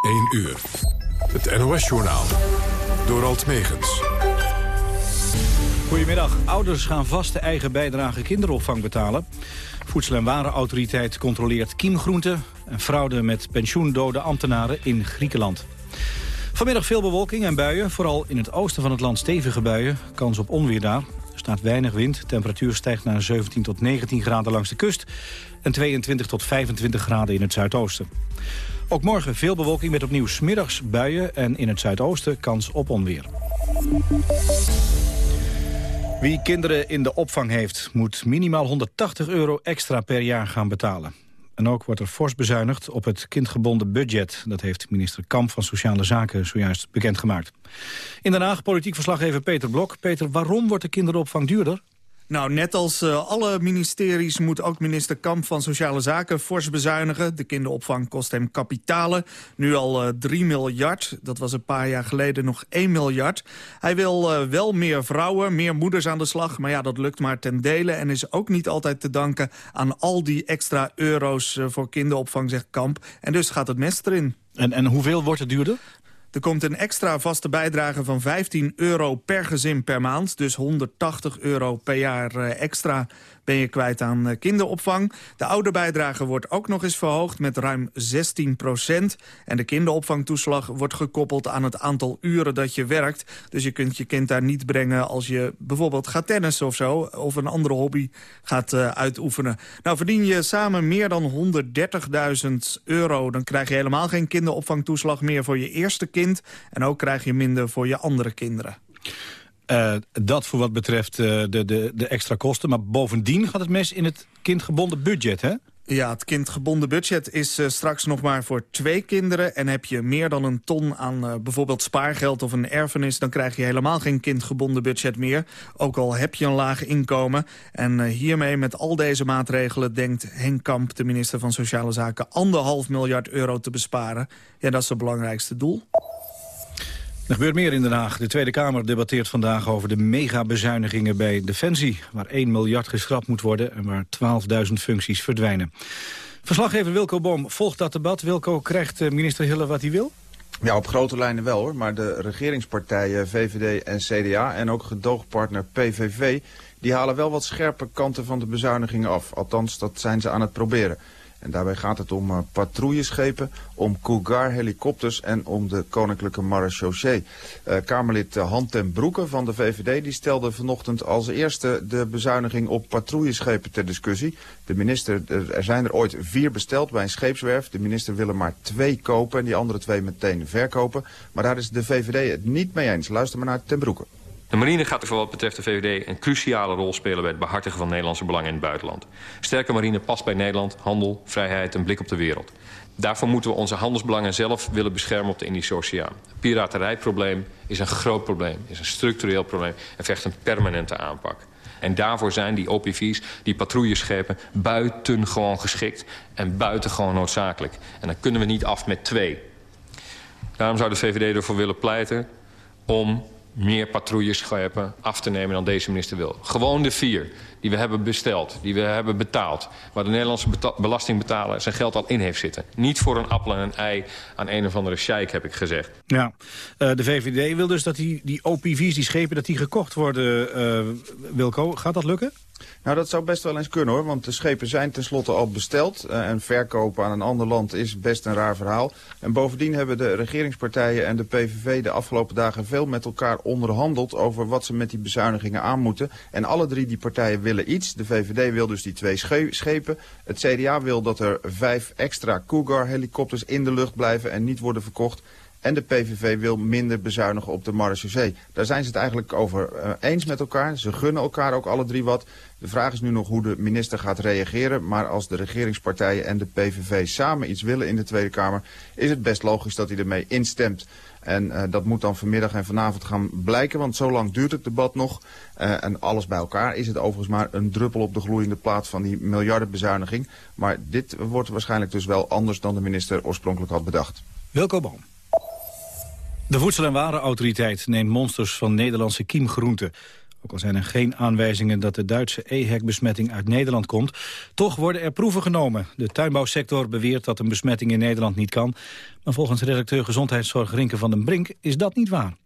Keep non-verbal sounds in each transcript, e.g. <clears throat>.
1 uur. Het NOS-journaal. Door Alt Megens. Goedemiddag. Ouders gaan vaste eigen bijdrage kinderopvang betalen. Voedsel- en Warenautoriteit controleert kiemgroenten... en fraude met pensioendode ambtenaren in Griekenland. Vanmiddag veel bewolking en buien. Vooral in het oosten van het land stevige buien. Kans op onweer daar. Er staat weinig wind. Temperatuur stijgt naar 17 tot 19 graden langs de kust... en 22 tot 25 graden in het zuidoosten. Ook morgen veel bewolking met opnieuw smiddags buien... en in het zuidoosten kans op onweer. Wie kinderen in de opvang heeft, moet minimaal 180 euro extra per jaar gaan betalen. En ook wordt er fors bezuinigd op het kindgebonden budget. Dat heeft minister Kamp van Sociale Zaken zojuist bekendgemaakt. In Den Haag politiek verslaggever Peter Blok. Peter, waarom wordt de kinderopvang duurder? Nou, net als uh, alle ministeries moet ook minister Kamp van Sociale Zaken fors bezuinigen. De kinderopvang kost hem kapitalen. Nu al uh, 3 miljard. Dat was een paar jaar geleden nog 1 miljard. Hij wil uh, wel meer vrouwen, meer moeders aan de slag. Maar ja, dat lukt maar ten dele. En is ook niet altijd te danken aan al die extra euro's voor kinderopvang, zegt Kamp. En dus gaat het mes erin. En, en hoeveel wordt het duurder? Er komt een extra vaste bijdrage van 15 euro per gezin per maand. Dus 180 euro per jaar uh, extra ben je kwijt aan uh, kinderopvang. De ouderbijdrage wordt ook nog eens verhoogd met ruim 16 procent. En de kinderopvangtoeslag wordt gekoppeld aan het aantal uren dat je werkt. Dus je kunt je kind daar niet brengen als je bijvoorbeeld gaat tennissen of zo. Of een andere hobby gaat uh, uitoefenen. Nou verdien je samen meer dan 130.000 euro. Dan krijg je helemaal geen kinderopvangtoeslag meer voor je eerste kind. En ook krijg je minder voor je andere kinderen. Uh, dat voor wat betreft uh, de, de, de extra kosten. Maar bovendien gaat het mes in het kindgebonden budget, hè? Ja, het kindgebonden budget is uh, straks nog maar voor twee kinderen. En heb je meer dan een ton aan bijvoorbeeld spaargeld of een erfenis... dan krijg je helemaal geen kindgebonden budget meer. Ook al heb je een laag inkomen. En hiermee met al deze maatregelen denkt Henk Kamp... de minister van Sociale Zaken anderhalf miljard euro te besparen. Ja, dat is het belangrijkste doel. Er gebeurt meer in Den Haag. De Tweede Kamer debatteert vandaag over de megabezuinigingen bij Defensie... waar 1 miljard geschrapt moet worden en waar 12.000 functies verdwijnen. Verslaggever Wilco Boom volgt dat debat. Wilco, krijgt minister Hille wat hij wil? Ja, op grote lijnen wel hoor. Maar de regeringspartijen VVD en CDA en ook gedoogpartner PVV... die halen wel wat scherpe kanten van de bezuinigingen af. Althans, dat zijn ze aan het proberen. En daarbij gaat het om uh, patrouilleschepen, om Cougar-helikopters en om de Koninklijke Marechaussee. Uh, Kamerlid uh, Han ten Broeke van de VVD die stelde vanochtend als eerste de bezuiniging op patrouilleschepen ter discussie. De minister, er zijn er ooit vier besteld bij een scheepswerf. De minister wil er maar twee kopen en die andere twee meteen verkopen. Maar daar is de VVD het niet mee eens. Luister maar naar ten Broeke. De marine gaat er voor wat betreft de VVD een cruciale rol spelen... bij het behartigen van Nederlandse belangen in het buitenland. Sterke marine past bij Nederland, handel, vrijheid en blik op de wereld. Daarvoor moeten we onze handelsbelangen zelf willen beschermen op de Indische Oceaan. Het piraterijprobleem is een groot probleem, is een structureel probleem... en vergt een permanente aanpak. En daarvoor zijn die OPV's, die patrouilleschepen, buitengewoon geschikt... en buitengewoon noodzakelijk. En dan kunnen we niet af met twee. Daarom zou de VVD ervoor willen pleiten om meer patrouilleschepen af te nemen dan deze minister wil. Gewoon de vier die we hebben besteld, die we hebben betaald... waar de Nederlandse belastingbetaler zijn geld al in heeft zitten. Niet voor een appel en een ei aan een of andere sheik, heb ik gezegd. Ja, uh, de VVD wil dus dat die, die OPV's, die schepen, dat die gekocht worden, uh, Wilco. Gaat dat lukken? Nou, dat zou best wel eens kunnen hoor, want de schepen zijn tenslotte al besteld. Uh, en verkopen aan een ander land is best een raar verhaal. En bovendien hebben de regeringspartijen en de PVV de afgelopen dagen veel met elkaar onderhandeld over wat ze met die bezuinigingen aan moeten. En alle drie die partijen willen iets. De VVD wil dus die twee schepen. Het CDA wil dat er vijf extra Cougar-helikopters in de lucht blijven en niet worden verkocht. En de PVV wil minder bezuinigen op de marechaussee. Daar zijn ze het eigenlijk over uh, eens met elkaar. Ze gunnen elkaar ook alle drie wat. De vraag is nu nog hoe de minister gaat reageren. Maar als de regeringspartijen en de PVV samen iets willen in de Tweede Kamer... is het best logisch dat hij ermee instemt. En uh, dat moet dan vanmiddag en vanavond gaan blijken, want zo lang duurt het debat nog. Uh, en alles bij elkaar is het overigens maar een druppel op de gloeiende plaat van die miljardenbezuiniging. Maar dit wordt waarschijnlijk dus wel anders dan de minister oorspronkelijk had bedacht. Wilco Boom. De Voedsel- en Warenautoriteit neemt monsters van Nederlandse kiemgroenten. Ook al zijn er geen aanwijzingen dat de Duitse EHEC-besmetting uit Nederland komt... toch worden er proeven genomen. De tuinbouwsector beweert dat een besmetting in Nederland niet kan. Maar volgens redacteur Gezondheidszorg Rinke van den Brink is dat niet waar.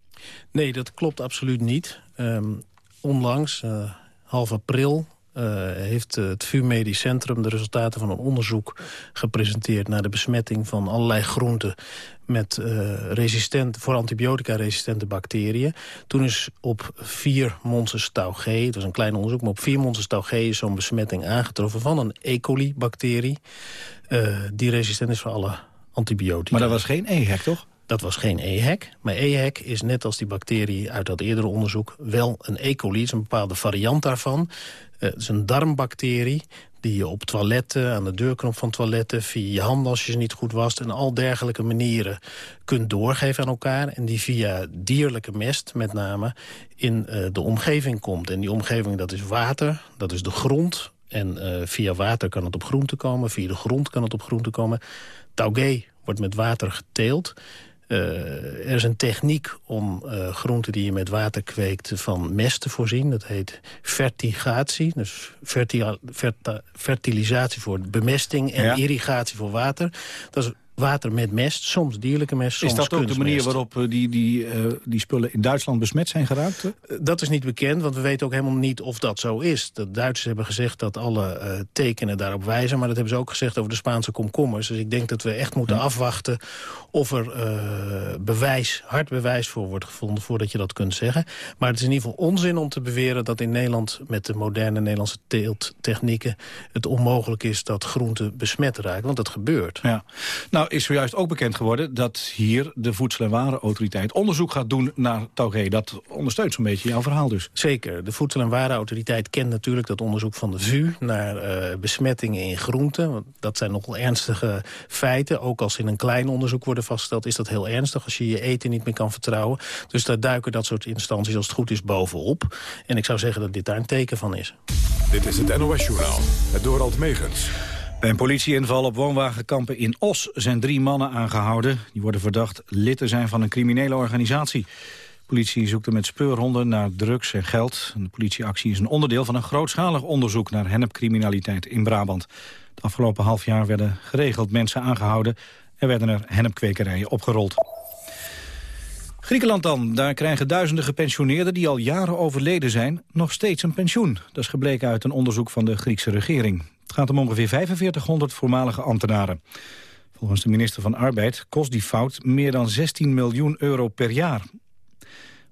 Nee, dat klopt absoluut niet. Um, onlangs, uh, half april, uh, heeft het VU Medisch Centrum de resultaten van een onderzoek gepresenteerd naar de besmetting van allerlei groenten met uh, resistent, voor antibiotica-resistente bacteriën. Toen is op vier monsters tau G, het was een klein onderzoek... maar op vier monsters tau G is zo'n besmetting aangetroffen van een E. coli-bacterie... Uh, die resistent is voor alle antibiotica. Maar dat was geen EHEC, toch? Dat was geen EHEC. Maar EHEC is net als die bacterie uit dat eerdere onderzoek... wel een E. coli, een bepaalde variant daarvan. Uh, het is een darmbacterie die je op toiletten, aan de deurknop van toiletten... via je handen als je ze niet goed wast... en al dergelijke manieren kunt doorgeven aan elkaar... en die via dierlijke mest met name in uh, de omgeving komt. En die omgeving dat is water, dat is de grond... En uh, via water kan het op groente komen, via de grond kan het op groente komen. Taugé wordt met water geteeld. Uh, er is een techniek om uh, groenten die je met water kweekt van mest te voorzien. Dat heet vertigatie. Dus verti verta fertilisatie voor bemesting en ja. irrigatie voor water. Dat is water met mest, soms dierlijke mest, soms Is dat ook de manier waarop uh, die, die, uh, die spullen in Duitsland besmet zijn geraakt? Uh, dat is niet bekend, want we weten ook helemaal niet of dat zo is. De Duitsers hebben gezegd dat alle tekenen daarop wijzen... maar dat hebben ze ook gezegd over de Spaanse komkommers. Dus ik denk dat we echt moeten ja. afwachten of er bewijs, hard bewijs voor wordt gevonden... voordat je dat kunt zeggen. Maar het is in ieder geval onzin om te beweren dat in Nederland... met de moderne Nederlandse teelttechnieken het onmogelijk is dat groenten besmet raken. Want dat gebeurt. Ja. Nou, Nou is zojuist ook bekend geworden dat hier de Voedsel- en Warenautoriteit onderzoek gaat doen naar Taugé. Dat ondersteunt zo'n beetje jouw verhaal dus. Zeker. De Voedsel- en Warenautoriteit kent natuurlijk dat onderzoek van de VU naar uh, besmettingen in groenten. Dat zijn nogal ernstige feiten. Ook als in een klein onderzoek worden vastgesteld is dat heel ernstig als je je eten niet meer kan vertrouwen. Dus daar duiken dat soort instanties als het goed is bovenop. En ik zou zeggen dat dit daar een teken van is. Dit is het NOS Journaal, het Dorald Megens. Bij een politieinval op woonwagenkampen in Os zijn drie mannen aangehouden. Die worden verdacht lid te zijn van een criminele organisatie. De politie zoekt er met speurhonden naar drugs en geld. De politieactie is een onderdeel van een grootschalig onderzoek naar hennepcriminaliteit in Brabant. Het afgelopen half jaar werden geregeld mensen aangehouden en werden er hennepkwekerijen opgerold. Griekenland dan. Daar krijgen duizenden gepensioneerden die al jaren overleden zijn nog steeds een pensioen. Dat is gebleken uit een onderzoek van de Griekse regering. Gaat om ongeveer 4500 voormalige ambtenaren. Volgens de minister van Arbeid kost die fout meer dan 16 miljoen euro per jaar.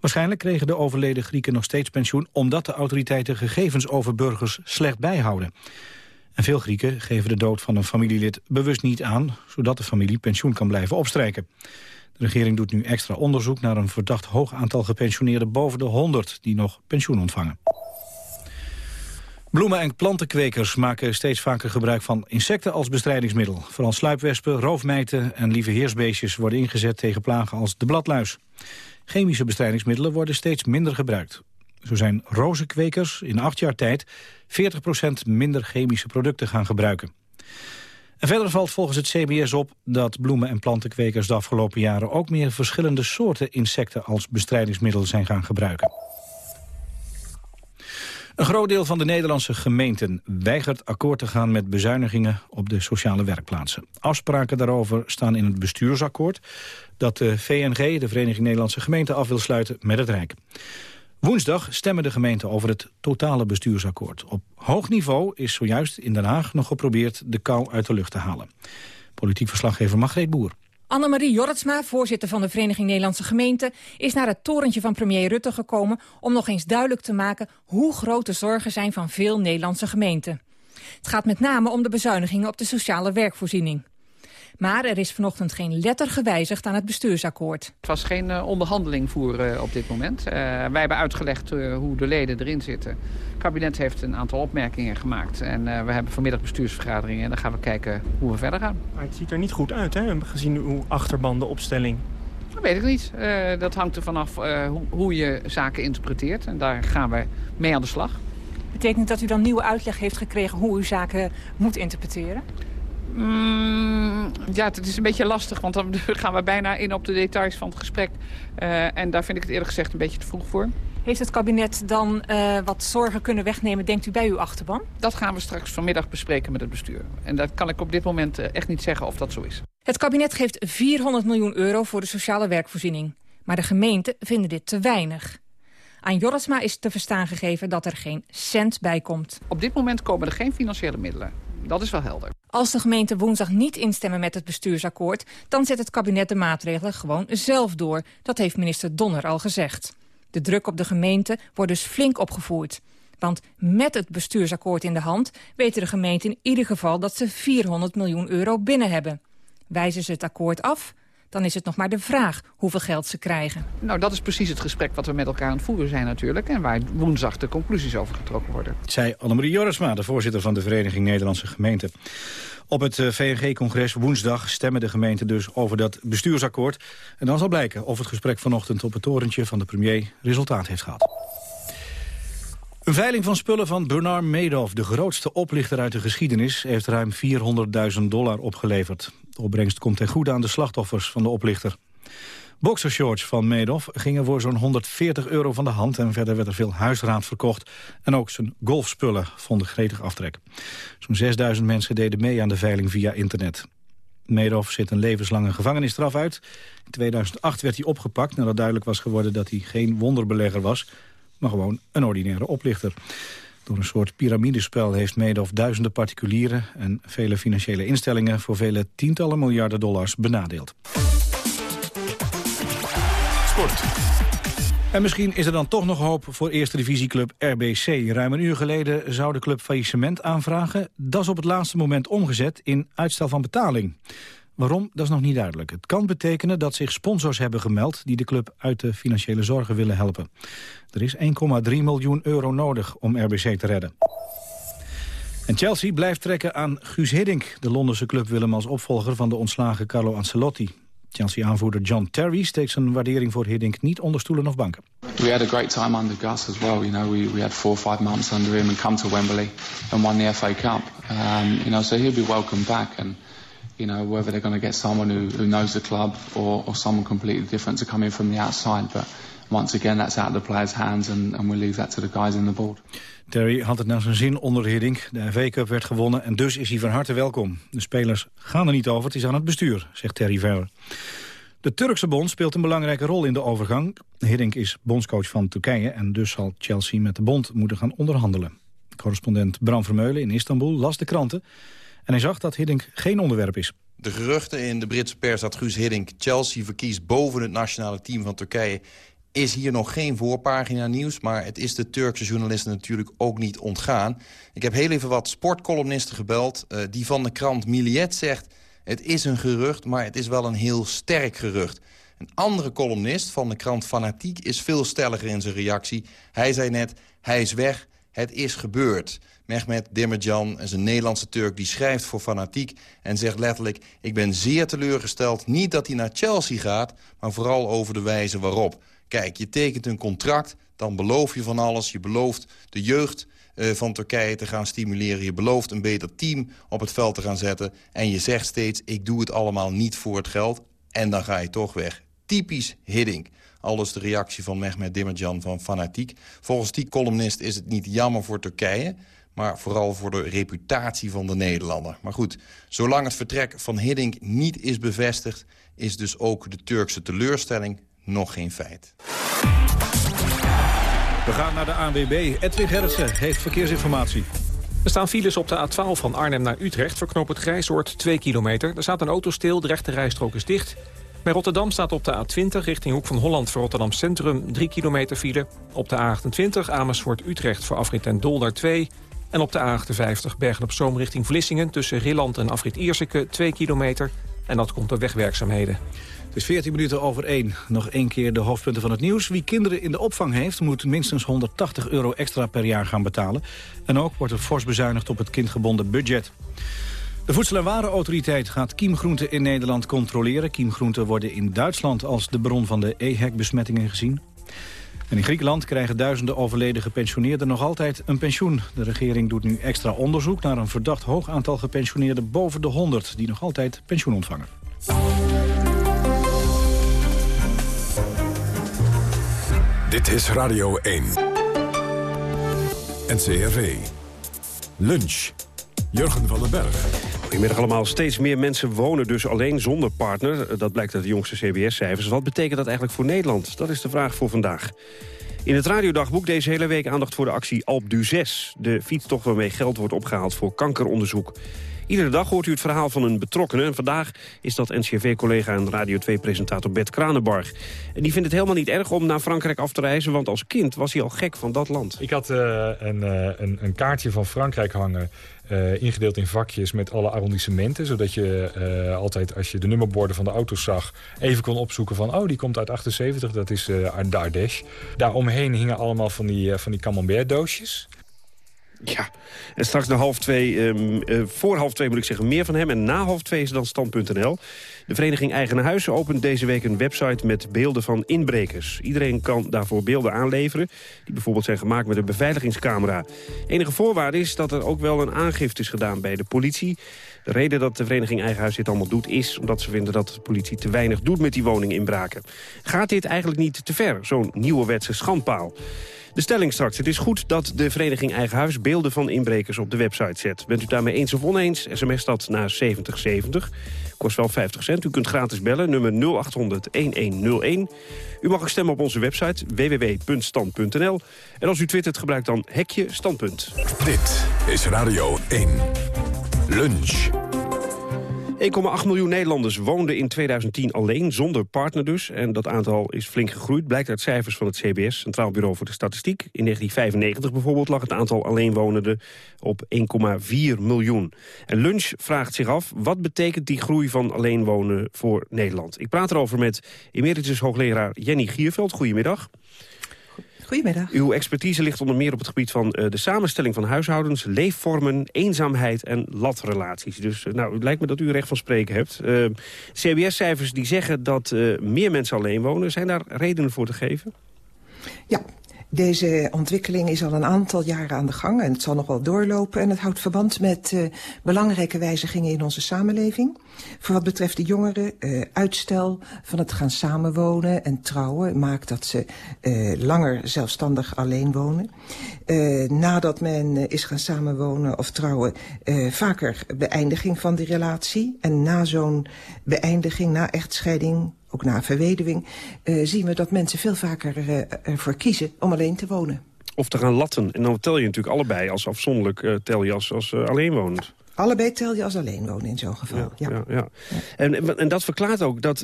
Waarschijnlijk kregen de overleden Grieken nog steeds pensioen... omdat de autoriteiten gegevens over burgers slecht bijhouden. En veel Grieken geven de dood van een familielid bewust niet aan... zodat de familie pensioen kan blijven opstrijken. De regering doet nu extra onderzoek naar een verdacht hoog aantal gepensioneerden boven de 100 die nog pensioen ontvangen. Bloemen- en plantenkwekers maken steeds vaker gebruik van insecten als bestrijdingsmiddel. Vooral sluipwespen, roofmijten en lieve heersbeestjes worden ingezet tegen plagen als de bladluis. Chemische bestrijdingsmiddelen worden steeds minder gebruikt. Zo zijn rozenkwekers in acht jaar tijd 40% minder chemische producten gaan gebruiken. En verder valt volgens het CBS op dat bloemen- en plantenkwekers de afgelopen jaren ook meer verschillende soorten insecten als bestrijdingsmiddel zijn gaan gebruiken. Een groot deel van de Nederlandse gemeenten weigert akkoord te gaan met bezuinigingen op de sociale werkplaatsen. Afspraken daarover staan in het bestuursakkoord dat de VNG, de Vereniging Nederlandse Gemeenten, af wil sluiten met het Rijk. Woensdag stemmen de gemeenten over het totale bestuursakkoord. Op hoog niveau is zojuist in Den Haag nog geprobeerd de kou uit de lucht te halen. Politiek verslaggever Margreet Boer. Annemarie Jorritsma, voorzitter van de Vereniging Nederlandse Gemeenten... is naar het torentje van premier Rutte gekomen... om nog eens duidelijk te maken hoe groot de zorgen zijn van veel Nederlandse gemeenten. Het gaat met name om de bezuinigingen op de sociale werkvoorziening. Maar er is vanochtend geen letter gewijzigd aan het bestuursakkoord. Het was geen uh, onderhandeling voeren uh, op dit moment. Uh, wij hebben uitgelegd hoe de leden erin zitten. Het kabinet heeft een aantal opmerkingen gemaakt. En we hebben vanmiddag bestuursvergaderingen en dan gaan we kijken hoe we verder gaan. Maar het ziet er niet goed uit, hè? gezien uw achterban, de opstelling. Dat weet ik niet. dat hangt er vanaf hoe, hoe je zaken interpreteert. En daar gaan we mee aan de slag. Betekent dat u dan nieuwe uitleg heeft gekregen hoe u zaken moet interpreteren? Mm, ja, het is een beetje lastig, want dan <laughs> gaan we bijna in op de details van het gesprek. Uh, en daar vind ik het eerlijk gezegd een beetje te vroeg voor. Heeft het kabinet dan uh, wat zorgen kunnen wegnemen, denkt u, bij uw achterban? Dat gaan we straks vanmiddag bespreken met het bestuur. En dat kan ik op dit moment uh, echt niet zeggen of dat zo is. Het kabinet geeft 400 miljoen euro voor de sociale werkvoorziening. Maar de gemeenten vinden dit te weinig. Aan Jorisma is te verstaan gegeven dat er geen cent bij komt. Op dit moment komen er geen financiële middelen. Dat is wel helder. Als de gemeenten woensdag niet instemmen met het bestuursakkoord... dan zet het kabinet de maatregelen gewoon zelf door. Dat heeft minister Donner al gezegd. De druk op de gemeente wordt dus flink opgevoerd. Want met het bestuursakkoord in de hand... weten de gemeenten in ieder geval dat ze 400 miljoen euro binnen hebben. Wijzen ze het akkoord af, dan is het nog maar de vraag hoeveel geld ze krijgen. Nou, dat is precies het gesprek wat we met elkaar aan het voeren zijn natuurlijk... en waar woensdag de conclusies over getrokken worden. Zij Annemarie Jorisma, de voorzitter van de Vereniging Nederlandse Gemeenten. Op het eh, VNG-congres woensdag stemmen de gemeenten dus over dat bestuursakkoord. En dan zal blijken of het gesprek vanochtend op het torentje van de premier resultaat heeft gehad. Een veiling van spullen van Bernard Madoff, de grootste oplichter uit de geschiedenis, heeft ruim 400.000 dollar opgeleverd. De opbrengst komt ten goede aan de slachtoffers van de oplichter. Boxershorts van Madoff gingen voor zo'n 140 euro van de hand... en verder werd er veel huisraad verkocht. En ook zijn golfspullen vonden gretig aftrek. Zo'n 6000 mensen deden mee aan de veiling via internet. Madoff zit een levenslange gevangenisstraf uit. In 2008 werd hij opgepakt nadat duidelijk was geworden... dat hij geen wonderbelegger was, maar gewoon een ordinaire oplichter. Door een soort piramidespel heeft Madoff duizenden particulieren... en vele financiële instellingen voor vele tientallen miljarden dollars benadeeld. Sport. En misschien is er dan toch nog hoop voor eerste divisieclub RBC. Ruim een uur geleden zou de club faillissement aanvragen. Dat is op het laatste moment omgezet in uitstel van betaling. Waarom, dat is nog niet duidelijk. Het kan betekenen dat zich sponsors hebben gemeld... die de club uit de financiële zorgen willen helpen. Er is 1,3 miljoen euro nodig om RBC te redden. En Chelsea blijft trekken aan Guus Hiddink. De Londense club wil hem als opvolger van de ontslagen Carlo Ancelotti. Chelsea-aanvoerder John Terry steekt zijn waardering voor Hiddink niet onder stoelen of banken. We had a great time under Gus as well. You know, we, we had four or five months under him and come to Wembley and won the FA Cup. Um, you know, so he'll be welcome back and you know, whether they're going to get someone who, who knows the club or, or someone completely different to come in from the outside. But once again, that's out of the players' hands and, and we leave that to the guys in the board. Terry had het naar zijn zin onder Hiddink. De FA Cup werd gewonnen en dus is hij van harte welkom. De spelers gaan er niet over, het is aan het bestuur, zegt Terry verder. De Turkse bond speelt een belangrijke rol in de overgang. Hiddink is bondscoach van Turkije en dus zal Chelsea met de bond moeten gaan onderhandelen. Correspondent Bram Vermeulen in Istanbul las de kranten en hij zag dat Hiddink geen onderwerp is. De geruchten in de Britse pers dat Guus Hiddink Chelsea verkiest boven het nationale team van Turkije is hier nog geen voorpagina nieuws, maar het is de Turkse journalisten natuurlijk ook niet ontgaan. Ik heb heel even wat sportcolumnisten gebeld. Uh, die van de krant Milliet zegt, het is een gerucht, maar het is wel een heel sterk gerucht. Een andere columnist van de krant Fanatiek is veel stelliger in zijn reactie. Hij zei net, hij is weg, het is gebeurd. Mehmet Demircan is een Nederlandse Turk die schrijft voor Fanatiek... en zegt letterlijk, ik ben zeer teleurgesteld... niet dat hij naar Chelsea gaat, maar vooral over de wijze waarop. Kijk, je tekent een contract, dan beloof je van alles. Je belooft de jeugd uh, van Turkije te gaan stimuleren. Je belooft een beter team op het veld te gaan zetten. En je zegt steeds, ik doe het allemaal niet voor het geld. En dan ga je toch weg. Typisch Hiddink. Alles de reactie van Mehmet Demircan van Fanatiek. Volgens die columnist is het niet jammer voor Turkije maar vooral voor de reputatie van de Nederlander. Maar goed, zolang het vertrek van Hiddink niet is bevestigd... is dus ook de Turkse teleurstelling nog geen feit. We gaan naar de ANWB. Edwin Gerritsen heeft verkeersinformatie. Er staan files op de A12 van Arnhem naar Utrecht. Verknop het Grijsoord 2 kilometer. Er staat een auto stil, de rechte rijstrook is dicht. Bij Rotterdam staat op de A20 richting Hoek van Holland voor Rotterdam Centrum 3 kilometer file. Op de A28 Amersfoort Utrecht voor afrit en Dolder 2. En op de A58 Bergen op Zoom richting Vlissingen... tussen Rilland en afrit Ierseke 2 kilometer. En dat komt door wegwerkzaamheden. Het is 14 minuten over 1. Nog één keer de hoofdpunten van het nieuws. Wie kinderen in de opvang heeft, moet minstens 180 euro extra per jaar gaan betalen. En ook wordt er fors bezuinigd op het kindgebonden budget. De Voedsel- en Warenautoriteit gaat kiemgroenten in Nederland controleren. Kiemgroenten worden in Duitsland als de bron van de EHEC-besmettingen gezien. En in Griekenland krijgen duizenden overleden gepensioneerden nog altijd een pensioen. De regering doet nu extra onderzoek naar een verdacht hoog aantal gepensioneerden boven de 100... die nog altijd pensioen ontvangen. Dit is Radio 1. NCRV. Lunch. Jurgen van den Berg. Goedemiddag allemaal. Steeds meer mensen wonen dus alleen zonder partner. Dat blijkt uit de jongste CBS-cijfers. Wat betekent dat eigenlijk voor Nederland? Dat is de vraag voor vandaag. In het radiodagboek deze hele week aandacht voor de actie Alp du 6. De fietstocht waarmee geld wordt opgehaald voor kankeronderzoek. Iedere dag hoort u het verhaal van een betrokkenen. En vandaag is dat NCRV-collega en Radio 2-presentator Bert Kranenbarg. En die vindt het helemaal niet erg om naar Frankrijk af te reizen... want als kind was hij al gek van dat land. Ik had uh, een, uh, een, een, kaartje van Frankrijk hangen... Uh, ingedeeld in vakjes met alle arrondissementen. Zodat je altijd, als je de nummerborden van de auto's zag... even kon opzoeken van, oh, die komt uit 78, dat is uh, de Ardèche. Daaromheen hingen allemaal van die, van die camembert doosjes. Ja, en straks na half twee, um, uh, voor half twee moet ik zeggen, meer van hem. En na half twee is dan stand.nl. De vereniging Eigen opent deze week een website met beelden van inbrekers. Iedereen kan daarvoor beelden aanleveren, die bijvoorbeeld zijn gemaakt met een beveiligingscamera. Enige voorwaarde is dat er ook wel een aangifte is gedaan bij de politie. De reden dat de vereniging Eigen Huis dit allemaal doet is omdat ze vinden dat de politie te weinig doet met die woninginbraken. Gaat dit eigenlijk niet te ver, zo'n nieuwe wetse schandpaal? De stelling straks. Het is goed dat de vereniging Eigen Huis beelden van inbrekers op de website zet. Bent u daarmee eens of oneens? SMS dat naar 7070. Kost wel 50 cent. U kunt gratis bellen, nummer 0800-1101. U mag ook stemmen op onze website www.stand.nl. En als u twittert, gebruik dan hekje standpunt. Dit is Radio 1. Lunch. 1,8 miljoen Nederlanders woonden in 2010 alleen, zonder partner dus. En dat aantal is flink gegroeid, blijkt uit cijfers van het CBS, Centraal Bureau voor de Statistiek. In 1995 bijvoorbeeld lag het aantal alleenwonenden op 1,4 miljoen. En Lunch vraagt zich af, wat betekent die groei van alleenwonen voor Nederland? Ik praat erover met emeritus hoogleraar Jenny Gierveld. Goedemiddag. Goedemiddag. Uw expertise ligt onder meer op het gebied van uh, de samenstelling van huishoudens... leefvormen, eenzaamheid en latrelaties. Dus uh, nou, het lijkt me dat u recht van spreken hebt. Uh, CBS-cijfers die zeggen dat meer mensen alleen wonen. Zijn daar redenen voor te geven? Ja, deze ontwikkeling is al een aantal jaren aan de gang en het zal nog wel doorlopen. En het houdt verband met uh, belangrijke wijzigingen in onze samenleving. Voor wat betreft de jongeren, uh, uitstel van het gaan samenwonen en trouwen... maakt dat ze uh, langer zelfstandig alleen wonen. nadat men is gaan samenwonen of trouwen, vaker beëindiging van die relatie. En na zo'n beëindiging, na echtscheiding ook na verweduwing, uh, zien we dat mensen veel vaker uh, ervoor kiezen om alleen te wonen. Of te gaan latten. En dan tel je natuurlijk allebei als afzonderlijk uh, tel je als, als alleenwonend. Allebei tel je als alleenwonen in zo'n geval, ja. ja. ja, ja. En, en dat verklaart ook dat,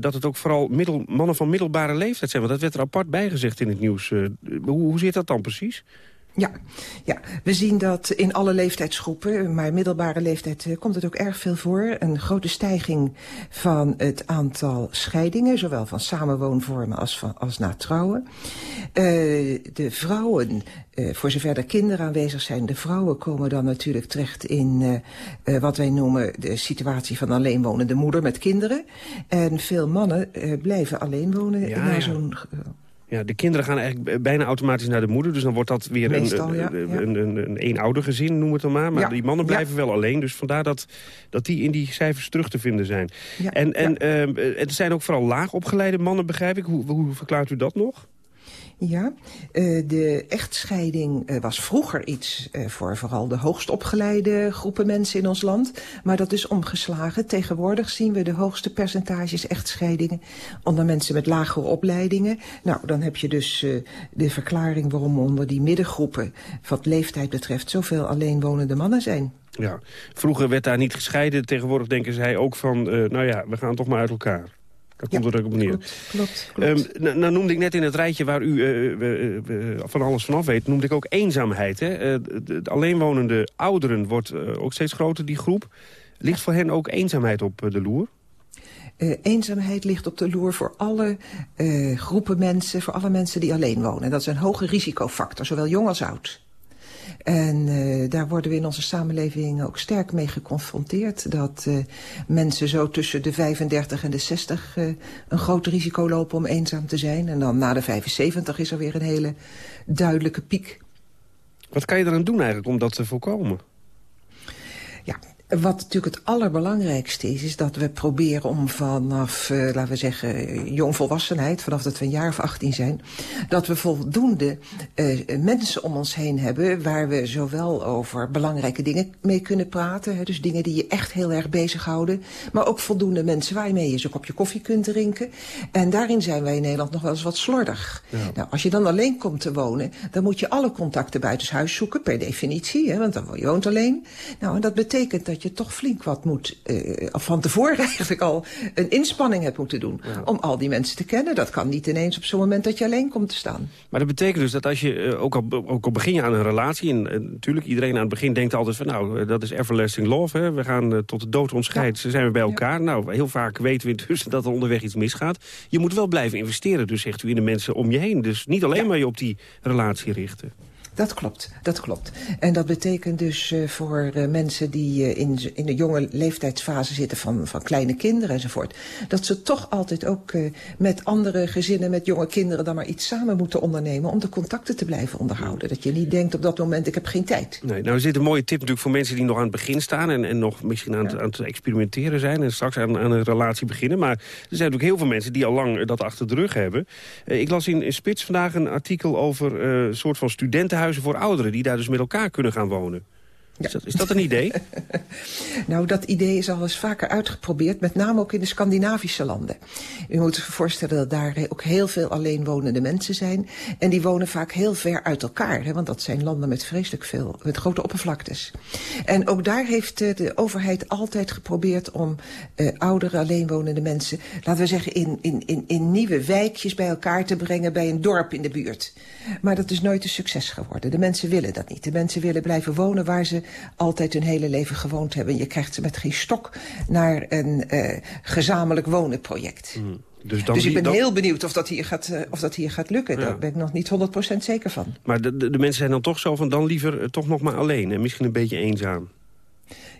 dat het ook vooral middel, mannen van middelbare leeftijd zijn. Want dat werd er apart bijgezegd in het nieuws. hoe, hoe zit dat dan precies? Ja, ja, we zien dat in alle leeftijdsgroepen, maar middelbare leeftijd uh, komt het ook erg veel voor. Een grote stijging van het aantal scheidingen, zowel van samenwoonvormen als, van, als na trouwen. Uh, de vrouwen, uh, voor zover er kinderen aanwezig zijn, de vrouwen komen dan natuurlijk terecht in wat wij noemen de situatie van alleenwonende moeder met kinderen. En veel mannen blijven alleen wonen ja, na zo'n ja, de kinderen gaan eigenlijk bijna automatisch naar de moeder. Dus dan wordt dat weer Meestal, een, ja, een, een, een, een eenoudergezin, noem het dan maar. Maar die mannen blijven wel alleen. Dus vandaar dat, dat die in die cijfers terug te vinden zijn. en en uh, het zijn ook vooral laag opgeleide mannen, begrijp ik. Hoe, hoe verklaart u dat nog? Ja, uh, de echtscheiding uh, was vroeger iets uh, voor vooral de hoogst opgeleide groepen mensen in ons land. Maar dat is omgeslagen. Tegenwoordig zien we de hoogste percentages echtscheidingen onder mensen met lagere opleidingen. Nou, dan heb je dus de verklaring waarom onder die middengroepen, wat leeftijd betreft, zoveel alleenwonende mannen zijn. Ja, vroeger werd daar niet gescheiden. Tegenwoordig denken zij ook van, nou ja, we gaan toch maar uit elkaar. Daar komt het ook op neer. Klopt, klopt. klopt. Um, nou, nou, noemde ik net in het rijtje waar u uh, uh, uh, van alles vanaf weet... noemde ik ook eenzaamheid. Hè? de alleenwonende ouderen wordt ook steeds groter, die groep. Ligt voor hen ook eenzaamheid op de loer? Uh, eenzaamheid ligt op de loer voor alle uh, groepen mensen, voor alle mensen die alleen wonen. Dat is een hoge risicofactor, zowel jong als oud. En uh, daar worden we in onze samenleving ook sterk mee geconfronteerd. Dat uh, mensen zo tussen de 35 en de 60 uh, een groot risico lopen om eenzaam te zijn. En dan na de 75 is er weer een hele duidelijke piek. Wat kan je eraan doen eigenlijk om dat te voorkomen? Wat natuurlijk het allerbelangrijkste is, is dat we proberen om vanaf, uh, laten we zeggen, jongvolwassenheid, vanaf dat we een jaar of 18 zijn, dat we voldoende uh, mensen om ons heen hebben waar we zowel over belangrijke dingen mee kunnen praten, hè, dus dingen die je echt heel erg bezighouden, maar ook voldoende mensen waar je mee eens een kopje koffie kunt drinken. En daarin zijn wij in Nederland nog wel eens wat slordig. Ja. Nou, als je dan alleen komt te wonen, dan moet je alle contacten buitenshuis zoeken, per definitie, hè, want dan je woont alleen. Nou, en dat betekent dat je toch flink wat moet, uh, van tevoren <laughs> eigenlijk al een inspanning hebt moeten doen. Ja. Om al die mensen te kennen. Dat kan niet ineens op zo'n moment dat je alleen komt te staan. Maar dat betekent dus dat als je, uh, ook, al, ook al begin je aan een relatie... en uh, natuurlijk, iedereen aan het begin denkt altijd van... nou, dat is everlasting love, hè? we gaan tot de dood ons ja. zijn we bij elkaar. Ja. Nou, heel vaak weten we intussen <laughs> dat er onderweg iets misgaat. Je moet wel blijven investeren, dus zegt u, in de mensen om je heen. Dus niet alleen maar je op die relatie richten. Dat klopt, dat klopt. En dat betekent dus uh, voor uh, mensen die uh, in, in de jonge leeftijdsfase zitten van, van kleine kinderen enzovoort, dat ze toch altijd ook met andere gezinnen, met jonge kinderen dan maar iets samen moeten ondernemen om de contacten te blijven onderhouden. Dat je niet denkt op dat moment, ik heb geen tijd. Nee, nou is dit een mooie tip natuurlijk voor mensen die nog aan het begin staan en, en nog misschien aan, ja. het, aan het experimenteren zijn en straks aan, aan, een relatie beginnen. Maar er zijn natuurlijk heel veel mensen die al lang dat achter de rug hebben. ik las in, in Spits vandaag een artikel over een soort van studentenhuis voor ouderen... die daar dus met elkaar kunnen gaan wonen. Ja. Is, dat, een idee? <laughs> nou, dat idee is al eens vaker uitgeprobeerd, met name ook in de Scandinavische landen. U moet zich voorstellen dat daar ook heel veel alleenwonende mensen zijn. En die wonen vaak heel ver uit elkaar, hè, want dat zijn landen met vreselijk veel, met grote oppervlaktes. En ook daar heeft de overheid altijd geprobeerd om uh, oudere alleenwonende mensen, laten we zeggen, in, in, in nieuwe wijkjes bij elkaar te brengen bij een dorp in de buurt. Maar dat is nooit een succes geworden. De mensen willen dat niet. De mensen willen blijven wonen waar ze altijd hun hele leven gewoond hebben. Je krijgt ze met geen stok naar een uh, gezamenlijk wonenproject. Mm. Dus, dan dus ik ben dan... heel benieuwd of dat hier gaat, uh, of dat hier gaat lukken. Ja. Daar ben ik nog niet 100% zeker van. Maar de, de, de, mensen zijn dan toch zo van dan liever uh, toch nog maar alleen. En misschien een beetje eenzaam.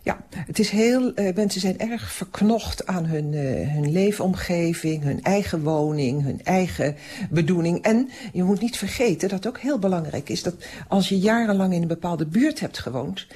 Ja, het is heel, uh, mensen zijn erg verknocht aan hun, uh, hun leefomgeving, hun eigen woning, hun eigen bedoeling. En je moet niet vergeten dat ook heel belangrijk is dat als je jarenlang in een bepaalde buurt hebt gewoond,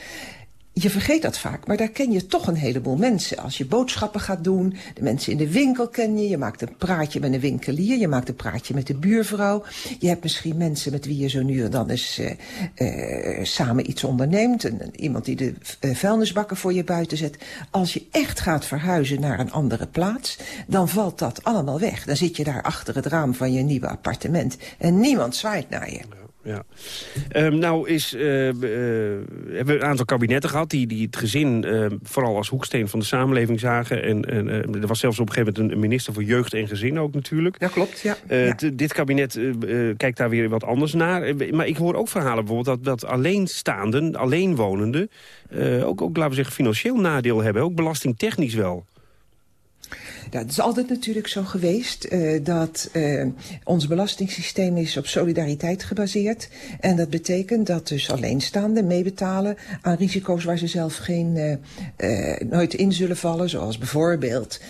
je vergeet dat vaak, maar daar ken je toch een heleboel mensen. Als je boodschappen gaat doen, de mensen in de winkel ken je. Je maakt een praatje met een winkelier, je maakt een praatje met de buurvrouw. Je hebt misschien mensen met wie je zo nu en dan eens uh, samen iets onderneemt. Iemand die de uh, vuilnisbakken voor je buiten zet. Als je echt gaat verhuizen naar een andere plaats, dan valt dat allemaal weg. Dan zit je daar achter het raam van je nieuwe appartement en niemand zwaait naar je ja. Um, nou is, uh, uh, hebben we een aantal kabinetten gehad die, die het gezin uh, vooral als hoeksteen van de samenleving zagen. En, en er was zelfs op een gegeven moment een minister voor jeugd en gezin ook natuurlijk. Ja, klopt. Ja. ja. Dit kabinet kijkt daar weer wat anders naar. maar ik hoor ook verhalen bijvoorbeeld dat, dat alleenstaanden, alleenwonenden... ook, ook, laten we zeggen, financieel nadeel hebben. Ook belastingtechnisch wel. Ja, het is altijd natuurlijk zo geweest uh, dat uh, ons belastingssysteem is op solidariteit gebaseerd. En dat betekent dat dus alleenstaanden meebetalen aan risico's waar ze zelf geen, uh, nooit in zullen vallen. Zoals bijvoorbeeld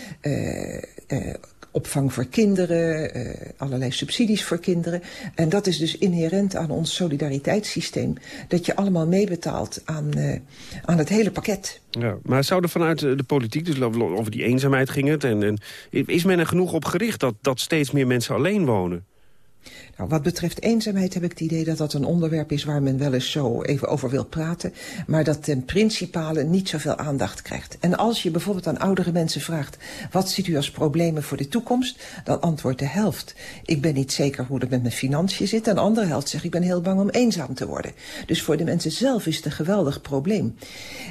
opvang voor kinderen, uh, allerlei subsidies voor kinderen. En dat is dus inherent aan ons solidariteitssysteem. Dat je allemaal meebetaalt aan, uh, aan het hele pakket. Ja, maar zou er vanuit de politiek, dus over die eenzaamheid ging het... En, en is men er genoeg op gericht dat, dat steeds meer mensen alleen wonen? Nou, wat betreft eenzaamheid heb ik het idee dat dat een onderwerp is waar men wel eens zo even over wil praten. Maar dat ten principale niet zoveel aandacht krijgt. En als je bijvoorbeeld aan oudere mensen vraagt, wat ziet u als problemen voor de toekomst? Dan antwoordt de helft, ik ben niet zeker hoe het met mijn financiën zit. En de andere helft zegt, ik ben heel bang om eenzaam te worden. Dus voor de mensen zelf is het een geweldig probleem.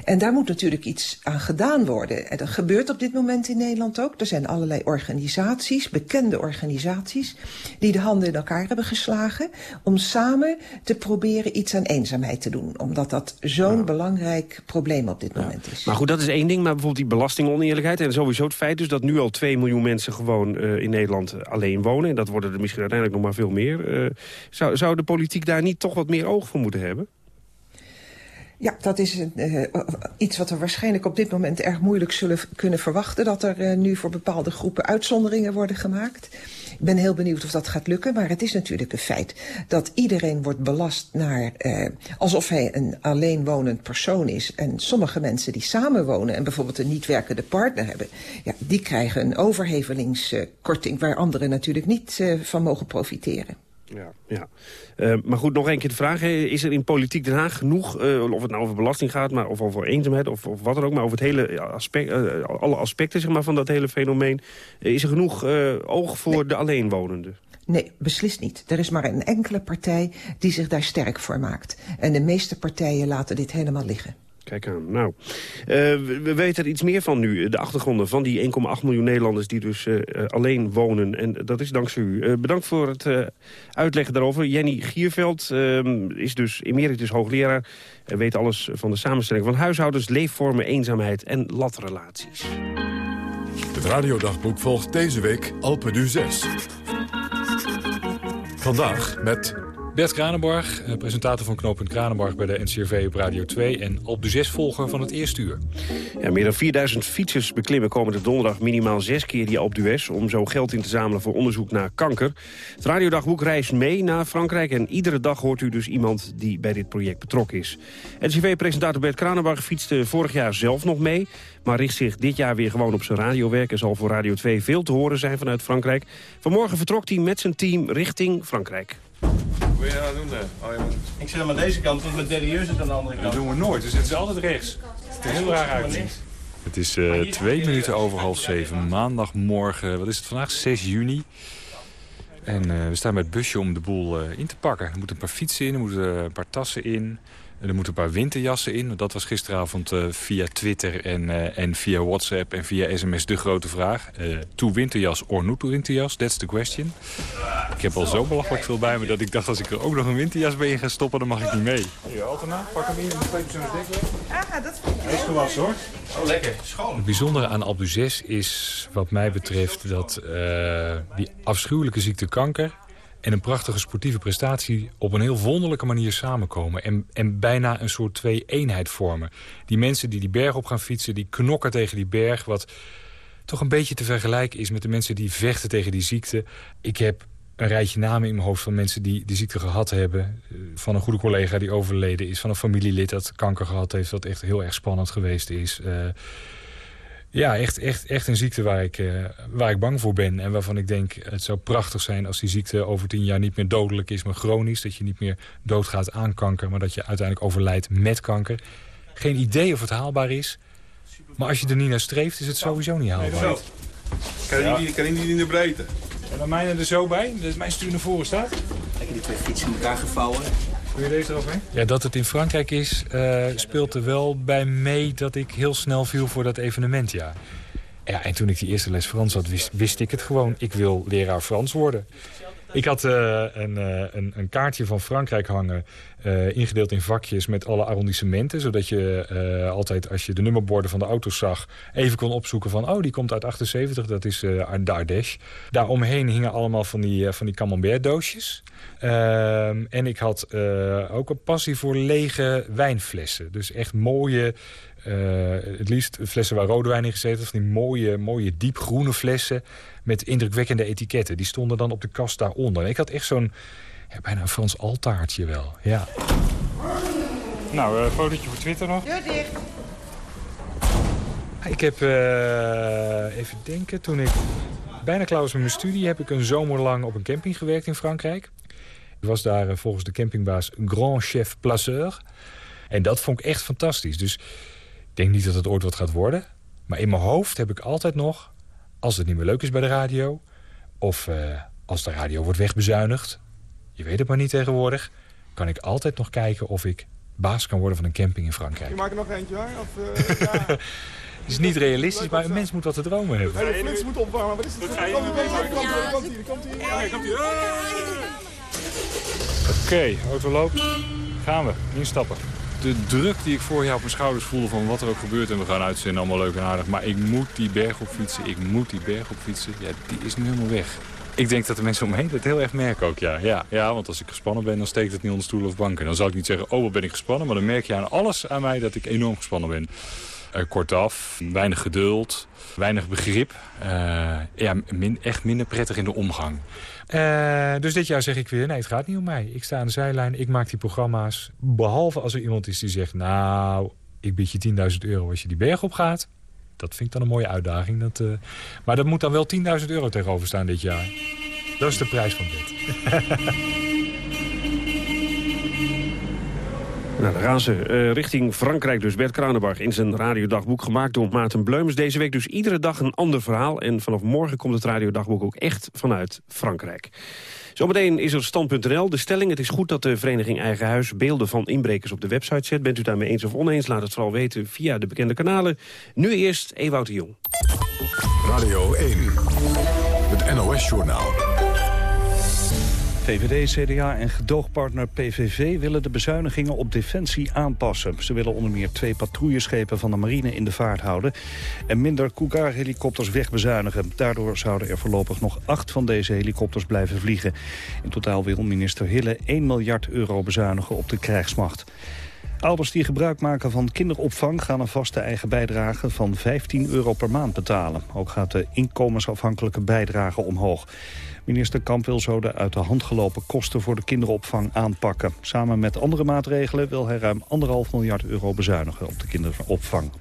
En daar moet natuurlijk iets aan gedaan worden. En dat gebeurt op dit moment in Nederland ook. Er zijn allerlei organisaties, bekende organisaties, die de handen in elkaar hebben geslagen... om samen te proberen iets aan eenzaamheid te doen. Omdat dat zo'n ja. belangrijk probleem op dit moment is. Maar goed, dat is één ding. Maar bijvoorbeeld die belastingoneerlijkheid... en sowieso het feit dus dat nu al 2 miljoen mensen gewoon uh, in Nederland alleen wonen... en dat worden er misschien uiteindelijk nog maar veel meer. Uh, zou, zou de politiek daar niet toch wat meer oog voor moeten hebben? Ja, dat is uh, iets wat we waarschijnlijk op dit moment erg moeilijk zullen kunnen verwachten. Dat er uh, nu voor bepaalde groepen uitzonderingen worden gemaakt. Ik ben heel benieuwd of dat gaat lukken. Maar het is natuurlijk een feit dat iedereen wordt belast naar, alsof hij een alleenwonend persoon is. En sommige mensen die samenwonen en bijvoorbeeld een niet werkende partner hebben... Ja, die krijgen een overhevelingskorting waar anderen natuurlijk niet van mogen profiteren. Ja, ja. Uh, maar goed, nog een keer de vraag. Is er in politiek Den Haag genoeg, uh, of het nou over belasting gaat... Maar, of over eenzaamheid, of, of wat dan ook... maar over het hele aspect, uh, alle aspecten zeg maar, van dat hele fenomeen... is er genoeg oog voor nee. de alleenwonenden? Nee, beslist niet. Er is maar een enkele partij die zich daar sterk voor maakt. En de meeste partijen laten dit helemaal liggen. Kijk aan. Nou, uh, we weten er iets meer van nu. De achtergronden van die 1,8 miljoen Nederlanders die dus uh, alleen wonen. En dat is dankzij u. Bedankt voor het uitleggen daarover. Jenny Gierveld ehm, is dus emeritus hoogleraar. En weet alles van de samenstelling van huishoudens, leefvormen, eenzaamheid en latrelaties. Het radiodagboek volgt deze week Alpe du 6. Vandaag met Bert Kranenborg, eh, presentator van Knooppunt Kranenborg bij de NCRV op Radio 2... en op de zesvolger van het eerste uur. Ja, meer dan 4000 fietsers beklimmen komende donderdag minimaal zes keer die Alpe d'Huez... om zo geld in te zamelen voor onderzoek naar kanker. Het radiodagboek reist mee naar Frankrijk... en iedere dag hoort u dus iemand die bij dit project betrokken is. NCRV-presentator Bert Kranenborg fietste vorig jaar zelf nog mee... maar richt zich dit jaar weer gewoon op zijn radiowerk... en zal voor Radio 2 veel te horen zijn vanuit Frankrijk. Vanmorgen vertrok hij met zijn team richting Frankrijk. Wat wil je nou doen daar? Oh, je moet... Ik zit aan deze kant, want met Derieux zit aan de andere kant. Dat doen we nooit, dus het is altijd rechts. Het is heel raar uit. Het is uh, twee minuten over half zeven, maandagmorgen, wat is het vandaag, 6 juni. En uh, we staan bij het busje om de boel uh, in te pakken. Er moeten een paar fietsen in, er moeten een paar tassen in. Er moeten een paar winterjassen in. Dat was gisteravond uh, via Twitter en, uh, en via WhatsApp en via sms de grote vraag. Uh, to winterjas or no to winterjas? That's the question. Ik heb al zo belachelijk veel bij me dat ik dacht... als ik er ook nog een winterjas bij in ga stoppen, dan mag ik niet mee. Hier, Altena, pak hem in de twee persoons. Ah, dat Hij is gewassen hoor. Oh, lekker. Schoon. Het bijzondere aan 6 is wat mij betreft dat die afschuwelijke ziekte kanker en een prachtige sportieve prestatie op een heel wonderlijke manier samenkomen. En, en bijna een soort twee-eenheid vormen. Die mensen die die berg op gaan fietsen, die knokken tegen die berg... wat toch een beetje te vergelijken is met de mensen die vechten tegen die ziekte. Ik heb een rijtje namen in mijn hoofd van mensen die de ziekte gehad hebben. Van een goede collega die overleden is. Van een familielid dat kanker gehad heeft, wat echt heel erg spannend geweest is. Uh, ja, echt, echt, echt een ziekte waar ik, uh, waar ik bang voor ben. En waarvan ik denk, het zou prachtig zijn als die ziekte over tien jaar niet meer dodelijk is, maar chronisch. Dat je niet meer doodgaat aan kanker, maar dat je uiteindelijk overlijdt met kanker. Geen idee of het haalbaar is. Maar als je er niet naar streeft, is het sowieso niet haalbaar. Kan niet, kan niet in de breedte? En dan mij er zo bij, dat mijn stuur naar voren staat. Lekker die twee fietsen in elkaar gevouwen. Wil je deze eroverheen? Ja, dat het in Frankrijk is, uh, speelt er wel bij mee dat ik heel snel viel voor dat evenement, ja. Ja, en toen ik die eerste les Frans had, wist, wist ik het gewoon. Ik wil leraar Frans worden. Ik had uh, een, uh, een, een, kaartje van Frankrijk hangen, uh, ingedeeld in vakjes met alle arrondissementen. Zodat je altijd, als je de nummerborden van de auto's zag, even kon opzoeken van... oh, die komt uit 78, dat is de Ardèche. Daaromheen hingen allemaal van die, van die camembert doosjes. Ehm, en ik had ook een passie voor lege wijnflessen. Dus echt mooie... Uh, het liefst flessen waar rode wijn in gezeten. Van die mooie, mooie diepgroene flessen met indrukwekkende etiketten. Die stonden dan op de kast daaronder. Ik had echt zo'n, ja, bijna een Frans altaartje wel. Ja. Nou, een uh, fotootje voor Twitter nog. Deur dicht. Ik heb, uh, even denken, toen ik bijna klaar was met mijn studie... heb ik een zomer lang op een camping gewerkt in Frankrijk. Ik was daar volgens de campingbaas Grand Chef Placeur. En dat vond ik echt fantastisch. Dus ik denk niet dat het ooit wat gaat worden. Maar in mijn hoofd heb ik altijd nog... als het niet meer leuk is bij de radio... of uh, als de radio wordt wegbezuinigd... je weet het maar niet tegenwoordig... kan ik altijd nog kijken of ik baas kan worden van een camping in Frankrijk. Je maakt er nog eentje, hoor? Of, uh, <laughs> ja. Het is niet realistisch, maar een mens moet wat te dromen hebben. Nee, de flits moet opwarmen. Wat is het? Komt hier, komt hier, komt hier. Ja, komt hier. Oké, auto loopt. Gaan we, instappen de druk die ik vorig jaar op mijn schouders voelde van wat er ook gebeurt. En we gaan uitzenden, allemaal leuk en aardig. Maar ik moet die berg op fietsen, ik moet die berg op fietsen. Ja, die is nu helemaal weg. Ik denk dat de mensen om me heen het heel erg merken ook, ja. ja. Ja, want als ik gespannen ben, dan steekt het niet onder stoel of banken. Dan zou ik niet zeggen, oh, wat ben ik gespannen. Maar dan merk je aan alles aan mij dat ik enorm gespannen ben. Uh, kortaf, weinig geduld, weinig begrip. Uh, ja, min, echt minder prettig in de omgang. Uh, dus dit jaar zeg ik weer, nee, het gaat niet om mij. Ik sta aan de zijlijn, ik maak die programma's. Behalve als er iemand is die zegt, nou, ik bied je 10.000 euro als je die berg op gaat. Dat vind ik dan een mooie uitdaging. Dat, uh, maar dat moet dan wel 10.000 euro tegenover staan dit jaar. Dat is de prijs van dit. <laughs> Nou, dan gaan ze uh, richting Frankrijk dus. Bert Kranenbach in zijn radiodagboek gemaakt door Maarten Bleumers. Deze week dus iedere dag een ander verhaal. En vanaf morgen komt het radiodagboek ook echt vanuit Frankrijk. Zometeen is er stand.nl. De stelling, het is goed dat de vereniging Eigen Huis... beelden van inbrekers op de website zet. Bent u daarmee eens of oneens? Laat het vooral weten via de bekende kanalen. Nu eerst Ewout de Jong. Radio 1, het NOS-journaal. VVD, CDA en gedoogpartner PVV willen de bezuinigingen op defensie aanpassen. Ze willen onder meer twee patrouilleschepen van de marine in de vaart houden... en minder Cougar-helikopters wegbezuinigen. Daardoor zouden er voorlopig nog acht van deze helikopters blijven vliegen. In totaal wil minister Hille 1 miljard euro bezuinigen op de krijgsmacht. Ouders die gebruik maken van kinderopvang gaan een vaste eigen bijdrage van 15 euro per maand betalen. Ook gaat de inkomensafhankelijke bijdrage omhoog. Minister Kamp wil zo de uit de hand gelopen kosten voor de kinderopvang aanpakken. Samen met andere maatregelen wil hij ruim anderhalf miljard euro bezuinigen op de kinderopvang.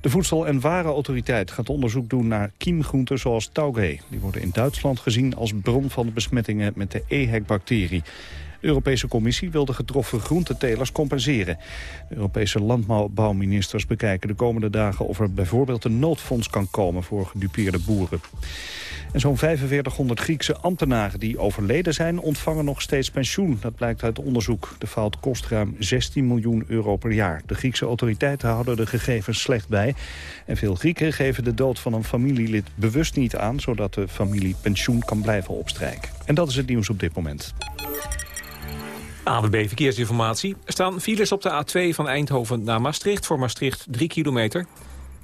De Voedsel- en Warenautoriteit gaat onderzoek doen naar kiemgroenten zoals tauge. Die worden in Duitsland gezien als bron van de besmettingen met de EHEC-bacterie. De Europese Commissie wil de getroffen groentetelers compenseren. Europese landbouwministers bekijken de komende dagen of er bijvoorbeeld een noodfonds kan komen voor gedupeerde boeren. En zo'n 4500 Griekse ambtenaren die overleden zijn... ontvangen nog steeds pensioen. Dat blijkt uit onderzoek. De fout kost ruim 16 miljoen euro per jaar. De Griekse autoriteiten houden de gegevens slecht bij. En veel Grieken geven de dood van een familielid bewust niet aan... zodat de familie pensioen kan blijven opstrijken. En dat is het nieuws op dit moment. ABB Verkeersinformatie. Er staan files op de A2 van Eindhoven naar Maastricht... voor Maastricht 3 kilometer...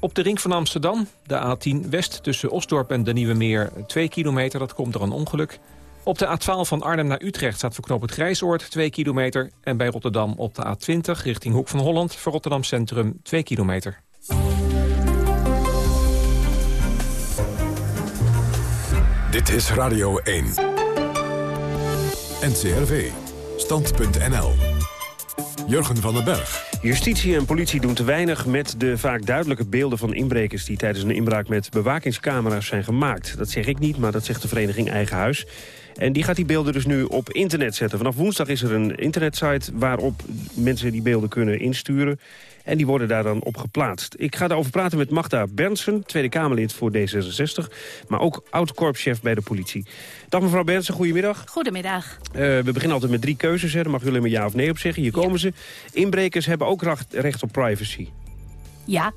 Op de ring van Amsterdam, de A10 West tussen Osdorp en de Nieuwe Meer 2 kilometer, dat komt door een ongeluk. Op de A12 van Arnhem naar Utrecht staat voor knoop het Grijsoord 2 kilometer. En bij Rotterdam op de A20 richting Hoek van Holland voor Rotterdam Centrum 2 kilometer. Dit is Radio 1. NCRV. Stand.nl. Jurgen van den Berg. Justitie en politie doen te weinig met de vaak duidelijke beelden van inbrekers... die tijdens een inbraak met bewakingscamera's zijn gemaakt. Dat zeg ik niet, maar dat zegt de vereniging Eigen Huis. En die gaat die beelden dus nu op internet zetten. Vanaf woensdag is er een internetsite waarop mensen die beelden kunnen insturen. En die worden daar dan op geplaatst. Ik ga daarover praten met Magda Bernsen, Tweede Kamerlid voor D66. Maar ook oud-korpschef bij de politie. Dag mevrouw Bernsen, goedemiddag. Goedemiddag. Uh, we beginnen altijd met drie keuzes. Hè. Daar mag jullie maar ja of nee op zeggen. Hier komen ze. Inbrekers hebben ook recht op privacy. Ja.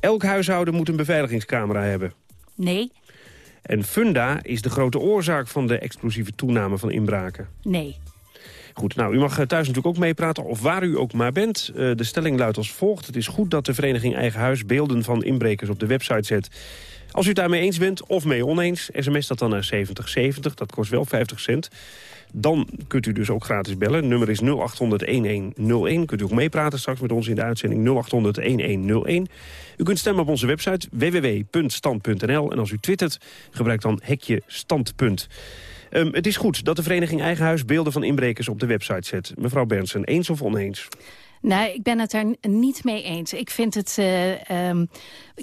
Elk huishouden moet een beveiligingscamera hebben. Nee. En Funda is de grote oorzaak van de explosieve toename van inbraken. Nee. Goed, nou, u mag thuis natuurlijk ook meepraten, of waar u ook maar bent. Uh, de stelling luidt als volgt. Het is goed dat de vereniging Eigen Huis beelden van inbrekers op de website zet. Als u het daarmee eens bent of mee oneens, sms dat dan naar 7070. Dat kost wel 50 cent. Dan kunt u dus ook gratis bellen. Nummer is 0800-1101. Kunt u ook meepraten straks met ons in de uitzending 0800-1101. U kunt stemmen op onze website www.stand.nl. En als u twittert, gebruik dan hekje standpunt. Um, het is goed dat de vereniging Eigen Huis beelden van inbrekers op de website zet. Mevrouw Bernsen, eens of oneens? Nou, ik ben het daar niet mee eens. Ik vind het... Uh, um,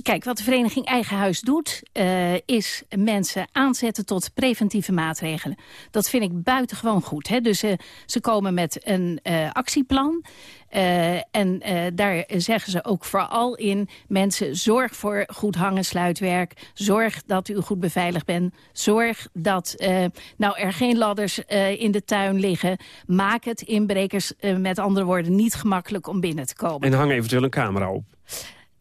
kijk, wat de vereniging Eigen Huis doet... Uh, is mensen aanzetten tot preventieve maatregelen. Dat vind ik buitengewoon goed. Hè? Dus uh, ze komen met een actieplan... Uh, en daar zeggen ze ook vooral in... mensen, zorg voor goed hangen sluitwerk. Zorg dat u goed beveiligd bent. Zorg dat nou, er geen ladders in de tuin liggen. Maak het inbrekers, met andere woorden, niet gemakkelijk om binnen te komen. En hang eventueel een camera op.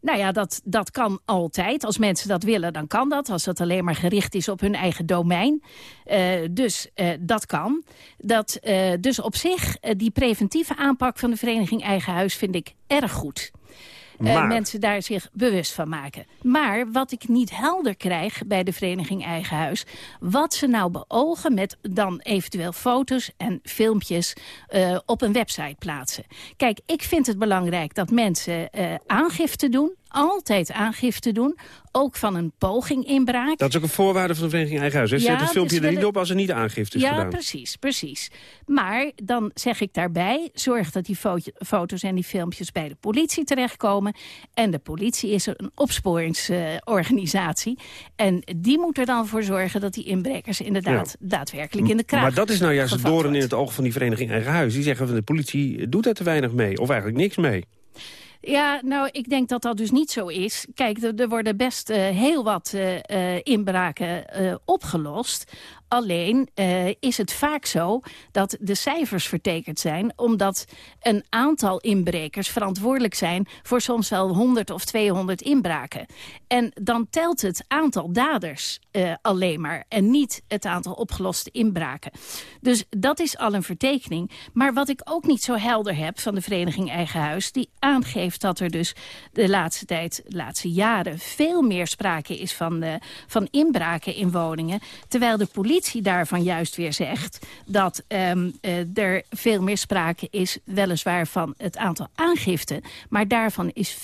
Nou ja, dat, dat kan altijd. Als mensen dat willen, dan kan dat. Als dat alleen maar gericht is op hun eigen domein. Uh, dus uh, dat kan. Dat, uh, dus op zich, die preventieve aanpak van de vereniging Eigen Huis vind ik erg goed. Eh, Maar- mensen daar zich bewust van maken. Maar wat ik niet helder krijg bij de vereniging Eigen Huis... wat ze nou beogen met dan eventueel foto's en filmpjes eh, op een website plaatsen. Kijk, ik vind het belangrijk dat mensen eh, aangifte doen altijd aangifte doen. Ook van een poging inbraak. Dat is ook een voorwaarde van de Vereniging Eigen Huis. hè? Ja, Zet het het filmpje er niet op als er niet aangifte is ja, gedaan. precies, precies. Maar dan zeg ik daarbij, zorg dat die foto- foto's en die filmpjes bij de politie terechtkomen. En de politie is een opsporingsorganisatie. en die moet er dan voor zorgen dat die inbrekers inderdaad daadwerkelijk in de kraag Maar dat is nou juist het doorn in het oog van die Vereniging Eigen Huis. Die zeggen van de politie doet daar te weinig mee. Of eigenlijk niks mee. Ja, nou, ik denk dat dat dus niet zo is. Kijk, er, worden best eh, heel wat eh, eh, inbraken opgelost. Alleen eh, is het vaak zo dat de cijfers vertekend zijn... omdat een aantal inbrekers verantwoordelijk zijn... voor soms wel 100 of 200 inbraken. En dan telt het aantal daders eh, alleen maar... en niet het aantal opgeloste inbraken. Dus dat is al een vertekening. Maar wat ik ook niet zo helder heb van de Vereniging Eigen Huis... die aangeeft dat er dus de laatste tijd, de laatste jaren... veel meer sprake is van, eh, van inbraken in woningen... terwijl de politie daarvan juist weer zegt... dat ehm, eh, er veel meer sprake is weliswaar van het aantal aangiften... maar daarvan is 25%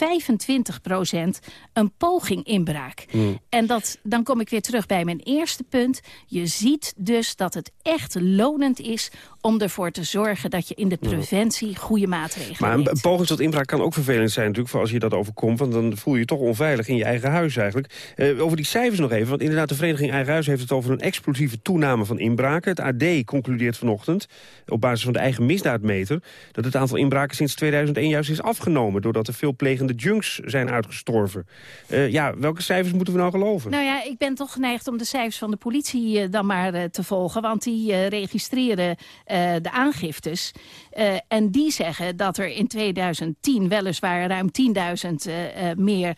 een poging inbraak. En dat, dan kom ik weer terug bij mijn eerste punt. Je ziet dus dat het echt lonend is om ervoor te zorgen... dat je in de preventie goede maatregelen Maar een, neemt. poging tot inbraak kan ook vervelend zijn natuurlijk... voor als je dat overkomt, want dan voel je je toch onveilig in je eigen huis eigenlijk. Eh, over die cijfers nog even, want inderdaad de Vereniging Eigen Huis... heeft het over een explosieve toename van inbraken. Het AD concludeert vanochtend, op basis van de eigen misdaadmeter... dat het aantal inbraken sinds 2001 juist is afgenomen... doordat er veel plegende junks zijn uitgestorven. Eh, ja, welke cijfers moeten we nou geloven? Nou ja, ik ben toch geneigd om de cijfers van de politie eh, dan maar te volgen. Want die registreren eh, de aangiftes. Eh, en die zeggen dat er in 2010 weliswaar ruim 10.000 eh, meer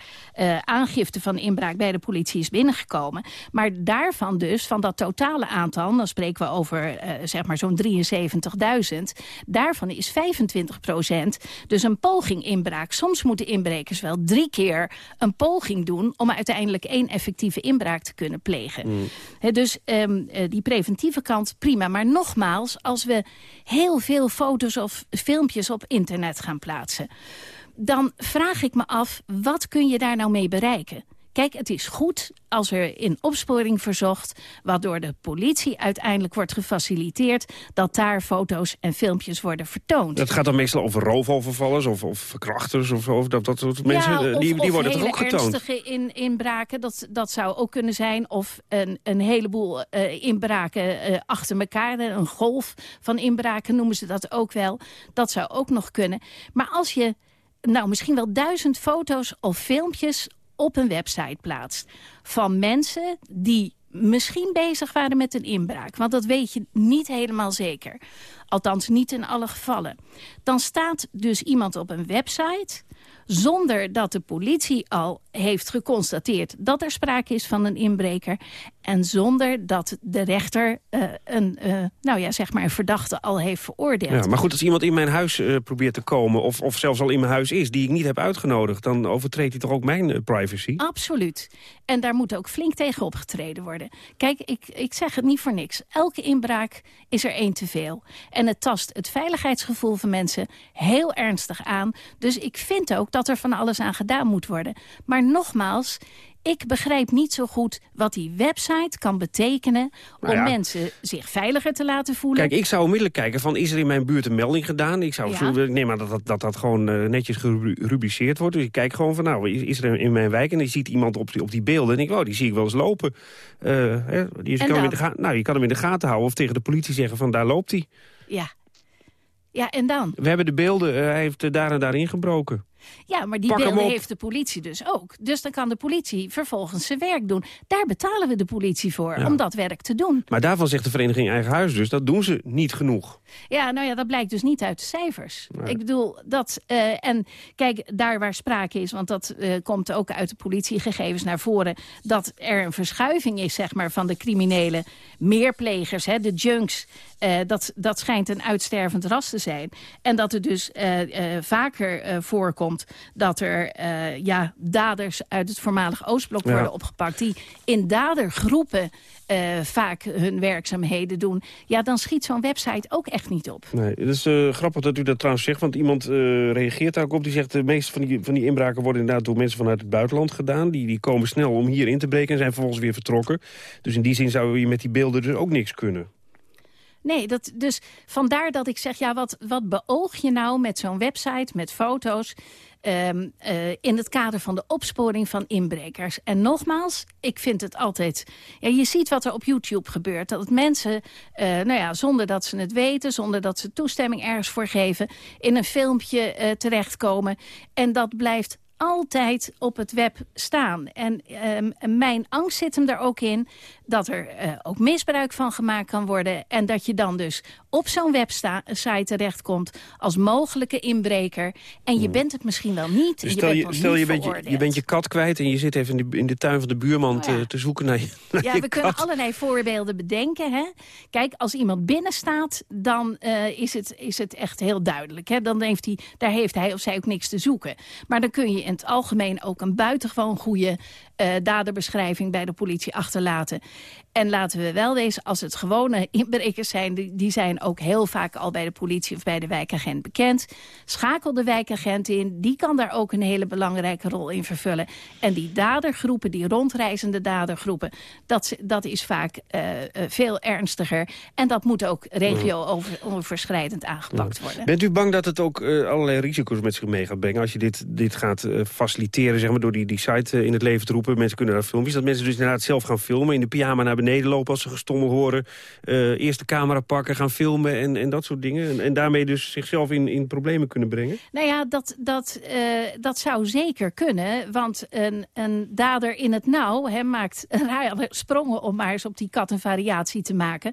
aangifte van inbraak bij de politie is binnengekomen. Maar daarvan dus, van dat totale aantal, dan spreken we over zeg maar zo'n 73.000. Daarvan is 25% dus een poging inbraak. Soms moeten inbrekers wel drie keer een poging doen... om uiteindelijk één effectieve inbraak te kunnen plegen. Hè, dus ehm, eh, die preventieve kant, prima. Maar nogmaals, als we heel veel foto's of filmpjes op internet gaan plaatsen... dan vraag ik me af, wat kun je daar nou mee bereiken? Kijk, het is goed als er in opsporing verzocht... wat door de politie uiteindelijk wordt gefaciliteerd... dat daar foto's en filmpjes worden vertoond. Dat gaat dan meestal over roofovervallers of, of verkrachters of, of dat, dat soort mensen. Ja, eh, of, die, die of worden toch ook getoond? ernstige in, inbraken, dat, dat zou ook kunnen zijn. Of een, een heleboel eh, inbraken eh, achter elkaar. Een golf van inbraken noemen ze dat ook wel. Dat zou ook nog kunnen. Maar als je nou misschien wel duizend foto's of filmpjes op een website plaatst... van mensen die misschien bezig waren met een inbraak. Want dat weet je niet helemaal zeker. Althans niet in alle gevallen. Dan staat dus iemand op een website zonder dat de politie al heeft geconstateerd dat er sprake is van een inbreker. En zonder dat de rechter eh, een, eh, nou ja, zeg maar een verdachte al heeft veroordeeld. Ja, maar goed, als iemand in mijn huis eh, probeert te komen... Of, of zelfs al in mijn huis is, die ik niet heb uitgenodigd... dan overtreedt hij toch ook mijn privacy? Absoluut. En daar moet ook flink tegen opgetreden worden. Kijk, ik, ik zeg het niet voor niks. Elke inbraak is er één te veel. En het tast het veiligheidsgevoel van mensen heel ernstig aan. Dus ik vind ook dat er van alles aan gedaan moet worden. Maar nogmaals, ik begrijp niet zo goed wat die website kan betekenen... Nou om ja. mensen zich veiliger te laten voelen. Kijk, ik zou onmiddellijk kijken van, is er in mijn buurt een melding gedaan? Ik, zou, Ja. ik neem aan dat dat, dat, dat gewoon eh, netjes gerubriceerd wordt. Dus ik kijk gewoon van, nou, is, is er in mijn wijk... en je ziet iemand op die, op die beelden en ik, oh, die zie ik wel eens lopen. Eh, hè, je, En kan hem in de nou, je kan hem in de gaten houden of tegen de politie zeggen van, daar loopt hij. Ja. Ja, en dan? We hebben de beelden, eh, hij heeft eh, daar en daar ingebroken. Ja, maar die Pak beelden heeft de politie dus ook. Dus dan kan de politie vervolgens zijn werk doen. Daar betalen we de politie voor, Ja. om dat werk te doen. Maar daarvan zegt de vereniging Eigen Huis dus, dat doen ze niet genoeg. Ja, nou ja, dat blijkt dus niet uit de cijfers. Nee. Ik bedoel, dat... eh, en kijk, daar waar sprake is, want dat komt ook uit de politiegegevens naar voren... dat er een verschuiving is, zeg maar, van de criminele meerplegers, hè, de junks... eh, dat, dat schijnt een uitstervend ras te zijn. En dat het dus eh, eh, vaker voorkomt komt dat er ja, daders uit het voormalig Oostblok worden opgepakt... die in dadergroepen vaak hun werkzaamheden doen... ja, dan schiet zo'n website ook echt niet op. Nee, het is grappig dat u dat trouwens zegt, want iemand reageert daar ook op. Die zegt, de meeste van die, van die inbraken worden inderdaad door mensen vanuit het buitenland gedaan. Die, die komen snel om hier in te breken en zijn vervolgens weer vertrokken. Dus in die zin zou je met die beelden dus ook niks kunnen. Nee, dat, dus vandaar dat ik zeg, ja, wat, wat beoog je nou met zo'n website, met foto's... Um, uh, in het kader van de opsporing van inbrekers. En nogmaals, ik vind het altijd... Ja, je ziet wat er op YouTube gebeurt. Dat mensen, uh, nou ja, zonder dat ze het weten... zonder dat ze toestemming ergens voor geven... in een filmpje uh, terechtkomen. En dat blijft altijd op het web staan. En um, mijn angst zit hem er ook in dat er uh, ook misbruik van gemaakt kan worden. En dat je dan dus op zo'n website terechtkomt als mogelijke inbreker. En je hmm. bent het misschien wel niet. Dus stel je, stel je, bent je, je, bent je kat kwijt en je zit even in de, in de tuin van de buurman te, oh te, zoeken naar je naar Ja, we kunnen allerlei voorbeelden bedenken. Hè? Kijk, als iemand binnen staat, dan uh, is, het, is het echt heel duidelijk. Hè? Dan heeft hij, daar heeft hij of zij ook niks te zoeken. Maar dan kun je in het algemeen ook een buitengewoon goede uh, daderbeschrijving bij de politie achterlaten. En laten we wel wezen, als het gewone inbrekers zijn... Die, die, zijn ook heel vaak al bij de politie of bij de wijkagent bekend. Schakel de wijkagent in, die kan daar ook een hele belangrijke rol in vervullen. En die dadergroepen, die rondreizende dadergroepen... dat, dat is vaak uh, veel ernstiger. En dat moet ook regio-overschrijdend aangepakt worden. Bent u bang dat het ook uh, allerlei risico's met zich mee gaat brengen... als je dit, dit gaat faciliteren zeg maar, door die, die site in het leven te roepen? Mensen kunnen daar filmpjes, dat mensen dus inderdaad zelf gaan filmen... in de pyjama naar beneden lopen als ze gestommel horen. Uh, eerst de camera pakken, gaan filmen en, en dat soort dingen. En, daarmee dus zichzelf in, in problemen kunnen brengen? Nou ja, dat, dat, uh, dat zou zeker kunnen. Want een, een dader in het nauw hè, maakt <laughs> sprongen om maar eens op die kattenvariatie te maken.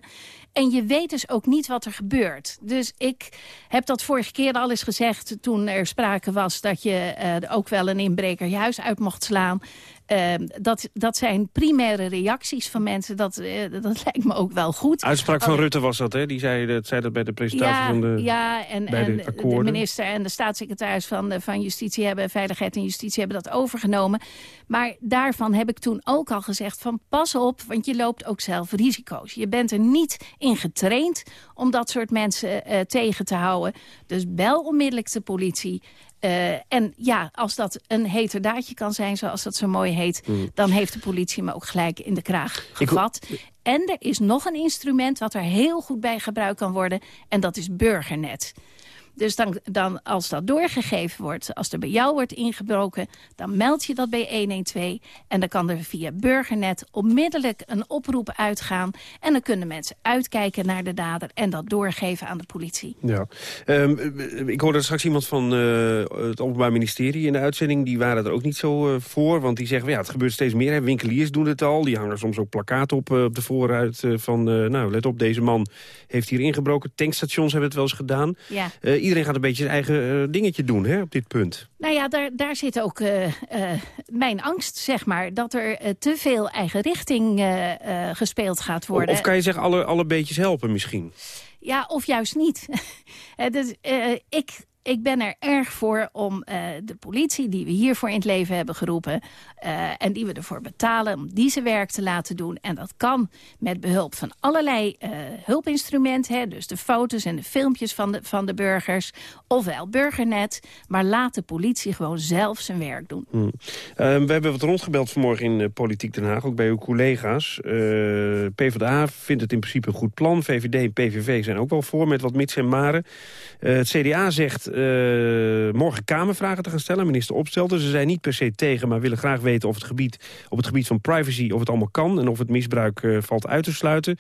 En je weet dus ook niet wat er gebeurt. Dus ik heb dat vorige keer al eens gezegd toen er sprake was... dat je uh, ook wel een inbreker je huis uit mocht slaan. Uh, dat, dat zijn primaire reacties van mensen. Dat, uh, dat <laughs> lijkt me ook wel goed. Uitspraak van Rutte was dat, hè? Die zei dat, zei dat bij de presentatie ja, van de Ja, en, en de, de, minister en de staatssecretaris van, de, van Justitie hebben... Veiligheid en Justitie hebben dat overgenomen. Maar daarvan heb ik toen ook al gezegd van pas op... want je loopt ook zelf risico's. Je bent er niet in getraind om dat soort mensen uh, tegen te houden. Dus bel onmiddellijk de politie. Uh, en ja, als dat een heterdaadje kan zijn, zoals dat zo mooi heet... Mm. dan heeft de politie me ook gelijk in de kraag gevat. En er is nog een instrument wat er heel goed bij gebruikt kan worden... en dat is Burgernet. Dus dan, dan, als dat doorgegeven wordt, als er bij jou wordt ingebroken... dan meld je dat bij 112 en dan kan er via Burgernet onmiddellijk een oproep uitgaan. En dan kunnen mensen uitkijken naar de dader en dat doorgeven aan de politie. Ja. Um, ik hoorde straks iemand van uh, het Openbaar Ministerie in de uitzending. Die waren er ook niet zo uh, voor, want die zeggen... ja, het gebeurt steeds meer. Hè. Winkeliers doen het al. Die hangen soms ook plakkaat op, uh, op de voorruit van... nou, let op, deze man heeft hier ingebroken. Tankstations hebben het wel eens gedaan. Ja iedereen gaat een beetje zijn eigen uh, dingetje doen hè, op dit punt. Nou ja, daar, daar zit ook uh, uh, mijn angst, zeg maar. Dat er te veel eigen richting gespeeld gaat worden. Of, of kan je zeggen, alle, alle beetjes helpen misschien? Ja, of juist niet. <laughs> dus, ik ik ben er erg voor om uh, de politie die we hiervoor in het leven hebben geroepen... Uh, en die we ervoor betalen om zijn werk te laten doen. En dat kan met behulp van allerlei uh, hulpinstrumenten. Hè, dus de foto's en de filmpjes van de, van de burgers. Ofwel burgernet. Maar laat de politie gewoon zelf zijn werk doen. Hmm. we hebben wat rondgebeld vanmorgen in Politiek Den Haag. Ook bij uw collega's. PvdA vindt het in principe een goed plan. VVD en PVV zijn ook wel voor met wat mits en maren. het CDA zegt morgen Kamervragen te gaan stellen. Minister Opstelten. Ze zijn niet per se tegen, maar willen graag weten of het gebied, op het gebied van privacy of het allemaal kan. En of het misbruik uh, valt uit te sluiten.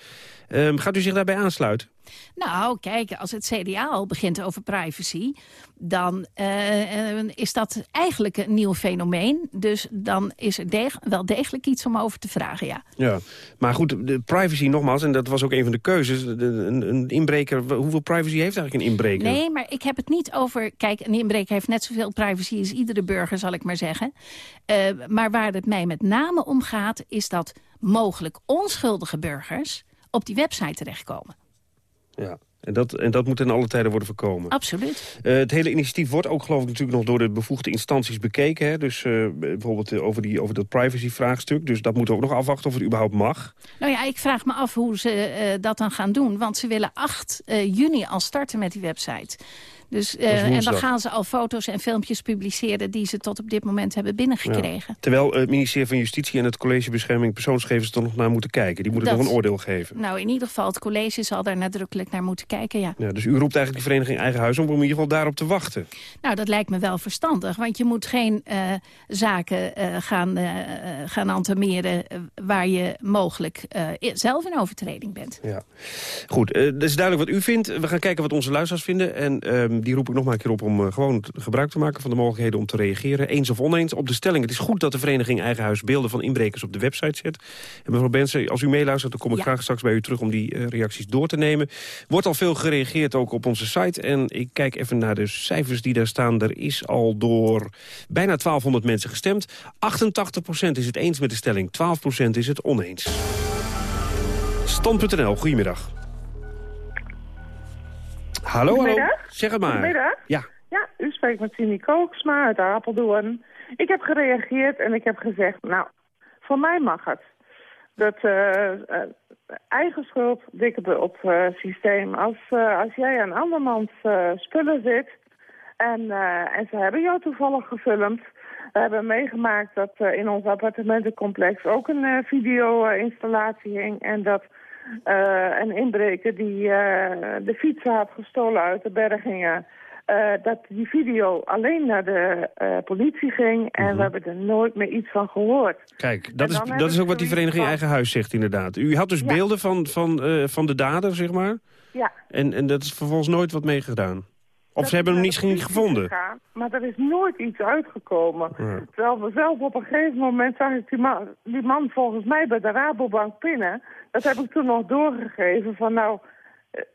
Uh, gaat u zich daarbij aansluiten? Nou, kijk, als het CDA al begint over privacy... dan uh, is dat eigenlijk een nieuw fenomeen. Dus dan is er deg wel degelijk iets om over te vragen, ja. Ja, maar goed, de privacy nogmaals, en dat was ook een van de keuzes... een, een inbreker, hoeveel privacy heeft eigenlijk een inbreker? Nee, maar ik heb het niet over... Kijk, een inbreker heeft net zoveel privacy als iedere burger, zal ik maar zeggen. Uh, maar waar het mij met name om gaat, is dat mogelijk onschuldige burgers op die website terechtkomen. Ja. En dat, en dat moet in alle tijden worden voorkomen. Absoluut. Uh, het hele initiatief wordt ook geloof ik natuurlijk nog door de bevoegde instanties bekeken. Hè? Dus uh, bijvoorbeeld over, die, over dat privacy-vraagstuk. Dus dat moeten we ook nog afwachten of het überhaupt mag. Nou ja, ik vraag me af hoe ze uh, dat dan gaan doen. Want ze willen 8 juni al starten met die website. Dus, uh, en dan gaan ze al foto's en filmpjes publiceren... die ze tot op dit moment hebben binnengekregen. Ja. Terwijl het ministerie van Justitie en het College Bescherming Persoonsgegevens... er nog naar moeten kijken. Die moeten dat, nog een oordeel geven. Nou, in ieder geval, het college zal daar nadrukkelijk naar moeten kijken, ja. ja dus u roept eigenlijk de vereniging Eigen Huis... om in ieder geval daarop te wachten. Nou, dat lijkt me wel verstandig. Want je moet geen uh, zaken uh, gaan, gaan antameren... waar je mogelijk zelf in overtreding bent. Ja. Goed, dat is duidelijk wat u vindt. We gaan kijken wat onze luisteraars vinden. En ehm, die roep ik nog maar een keer op om uh, gewoon gebruik te maken van de mogelijkheden om te reageren. Eens of oneens op de stelling. Het is goed dat de vereniging Eigen Huis beelden van inbrekers op de website zet. En mevrouw Bensen, als u meeluistert, dan kom ik ja. graag straks bij u terug om die uh, reacties door te nemen. Wordt al veel gereageerd ook op onze site. En ik kijk even naar de cijfers die daar staan. Er is al door bijna 1200 mensen gestemd. 88% is het eens met de stelling, 12% is het oneens. Stand.nl, goedemiddag. Hallo, hallo. Zeg het maar. Goedemiddag. Ja. Ja, u spreekt met Cindy Kooksma uit Apeldoorn. Ik heb gereageerd en ik heb gezegd, nou, voor mij mag het. Dat uh, eigen schuld, dikke bult uh, systeem. Als, als jij aan andermans spullen zit en, en ze hebben jou toevallig gefilmd. We hebben meegemaakt dat in ons appartementencomplex ook een video-installatie hing. En dat uh, een inbreker die uh, de fietsen had gestolen uit de bergingen... Uh, dat die video alleen naar de politie ging en mm -hmm. we hebben er nooit meer iets van gehoord. Kijk, dat is, dat is ook wat die vereniging van... Eigen Huis zegt inderdaad. U had dus ja. beelden van, van, van de dader, zeg maar? Ja. En, en dat is vervolgens nooit wat meegedaan? Of ze hebben hem niet, niet gevonden? Gegaan, maar er is nooit iets uitgekomen. Ja. Terwijl we zelf op een gegeven moment zag ik die man, die man volgens mij bij de Rabobank pinnen. Dat heb ik toen nog doorgegeven van nou,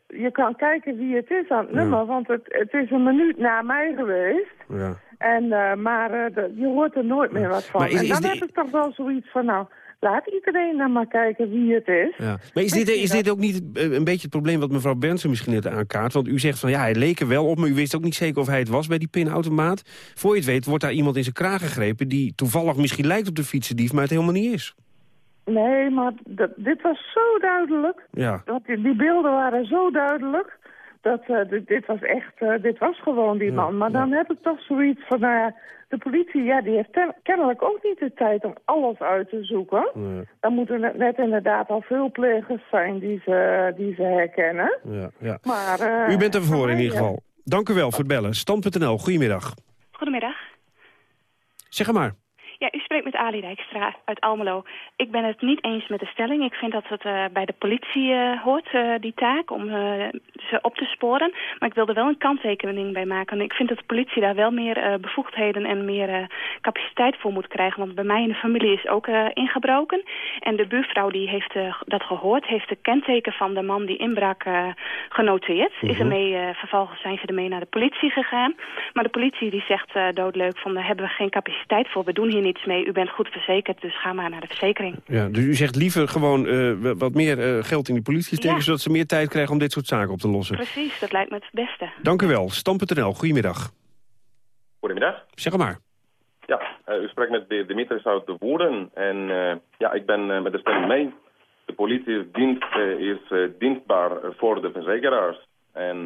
je kan kijken wie het is aan het ja. nummer. Want het, het is een minuut na mij geweest. Ja. En, uh, maar uh, de, je hoort er nooit meer wat van. Maar is, is en dan heb ik toch wel zoiets van nou... Laat iedereen dan maar kijken wie het is. Ja. Maar is dit, is dit ook niet een beetje het probleem wat mevrouw Benson misschien net aankaart? Want u zegt van ja, hij leek er wel op, maar u wist ook niet zeker of hij het was bij die pinautomaat. Voor je het weet wordt daar iemand in zijn kraag gegrepen die toevallig misschien lijkt op de fietsendief, maar het helemaal niet is. Nee, maar dit was zo duidelijk. Ja. Want die, die beelden waren zo duidelijk. Dat, uh, dit, dit, was echt, uh, dit was gewoon die man. Maar ja. dan heb ik toch zoiets van, nou ja, de politie, ja, die heeft kennelijk ook niet de tijd om alles uit te zoeken. Dan moeten het net inderdaad al veel plegers zijn die ze, die ze herkennen. Ja, ja. Maar, uh, u bent ervoor in ieder geval. Dank u wel voor het bellen. Stand.nl, goedemiddag. Goedemiddag. Zeg maar. Ja, u spreekt met Ali Dijkstra uit Almelo. Ik ben het niet eens met de stelling. Ik vind dat het uh, bij de politie uh, hoort, uh, die taak, om ze op te sporen. Maar ik wil er wel een kanttekening bij maken. Ik vind dat de politie daar wel meer bevoegdheden en meer capaciteit voor moet krijgen. Want bij mij in de familie is ook ingebroken. En de buurvrouw die heeft dat gehoord, heeft de kenteken van de man die inbrak genoteerd. Mm -hmm. Is ermee, vervolgens zijn ze ermee naar de politie gegaan. Maar de politie die zegt doodleuk van daar hebben we geen capaciteit voor. We doen hier niets mee. U bent goed verzekerd, dus ga maar naar de verzekering. Ja, dus u zegt liever gewoon uh, wat meer uh, geld in die politie steken... Ja. zodat ze meer tijd krijgen om dit soort zaken op te lossen. Precies, dat lijkt me het beste. Dank u wel. Stam.nl, goedemiddag. Goedemiddag. Zeg maar. Ja, uh, u spreekt met de Dimitris uit de Woerden. En ja, ik ben met de stelling mee. De politie dienst, is dienstbaar voor de verzekeraars. En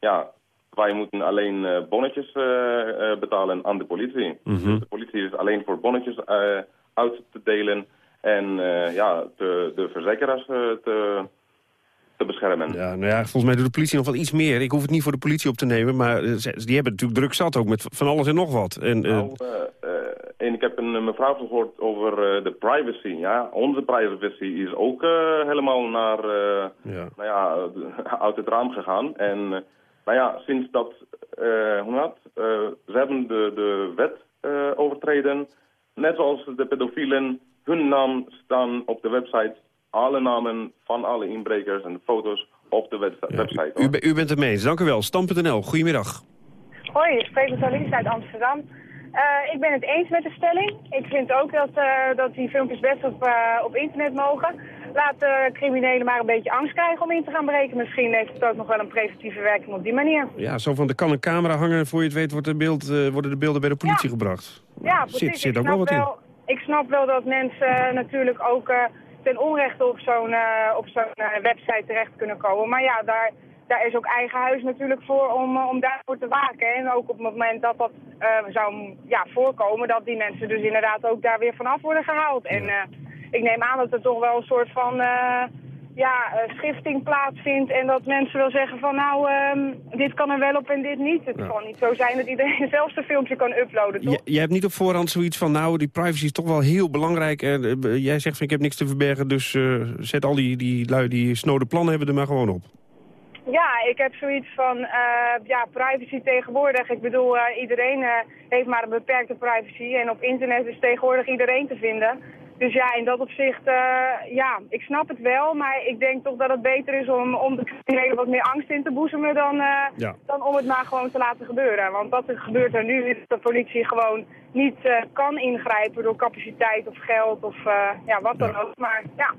ja, wij moeten alleen uh, bonnetjes uh, uh, betalen aan de politie. Mm -hmm. De politie is alleen voor bonnetjes uit te delen en ja, de, de verzekeraars te, te beschermen. Ja, nou ja, volgens mij doet de politie nog wel iets meer. Ik hoef het niet voor de politie op te nemen, maar die hebben natuurlijk druk zat ook met van alles en nog wat. En, nou, en ik heb een mevrouw gehoord over de privacy. Ja, onze privacy is ook helemaal naar, ja. Nou ja, <laughs> uit het raam gegaan en... Nou ja, sinds dat, uh, hoe dat, uh, ze hebben de, de wet uh, overtreden. Net zoals de pedofielen, hun naam staan op de website. Alle namen van alle inbrekers en de foto's op de website. Ja, u, u, u, bent het mee eens. Dank u wel. Stam.nl, goedemiddag. Hoi, ik spreek met Alice uit Amsterdam. ik ben het eens met de stelling. Ik vind ook dat, dat die filmpjes best op, op internet mogen. Laat de criminelen maar een beetje angst krijgen om in te gaan breken. Misschien heeft het ook nog wel een preventieve werking op die manier. Ja, zo van, er kan een camera hangen en voor je het weet wordt de beeld, eh, worden de beelden bij de politie gebracht. Ja, precies. Zit, zit ook wel wat in. wel, ik snap wel dat mensen eh, natuurlijk ook eh, ten onrechte op zo'n eh, op zo'n website terecht kunnen komen. Maar ja, daar, daar is ook eigen huis natuurlijk voor om, om daarvoor te waken. En ook op het moment dat dat zou ja, voorkomen, dat die mensen dus inderdaad ook daar weer vanaf worden gehaald. En ik neem aan dat er toch wel een soort van... eh, ja, eh, schifting plaatsvindt en dat mensen wel zeggen van nou, ehm, dit kan er wel op en dit niet. Het Ja. kan niet zo zijn dat iedereen <laughs> zelf zijn filmpje kan uploaden, toch? J- jij hebt niet op voorhand zoiets van, nou, die privacy is toch wel heel belangrijk. En, jij zegt van, ik heb niks te verbergen, dus eh, zet al die, die lui die snode plannen hebben er maar gewoon op. Ja, ik heb zoiets van, ja, privacy tegenwoordig. Ik bedoel, iedereen heeft maar een beperkte privacy. En op internet is tegenwoordig iedereen te vinden. Dus ja, in dat opzicht, eh, ja, ik snap het wel. Maar ik denk toch dat het beter is om, om de criminelen wat meer angst in te boezemen dan, eh, Ja. dan om het maar gewoon te laten gebeuren. Want wat er gebeurt er nu is dat de politie gewoon niet eh, kan ingrijpen door capaciteit of geld of eh, ja, wat dan ook. Maar ja.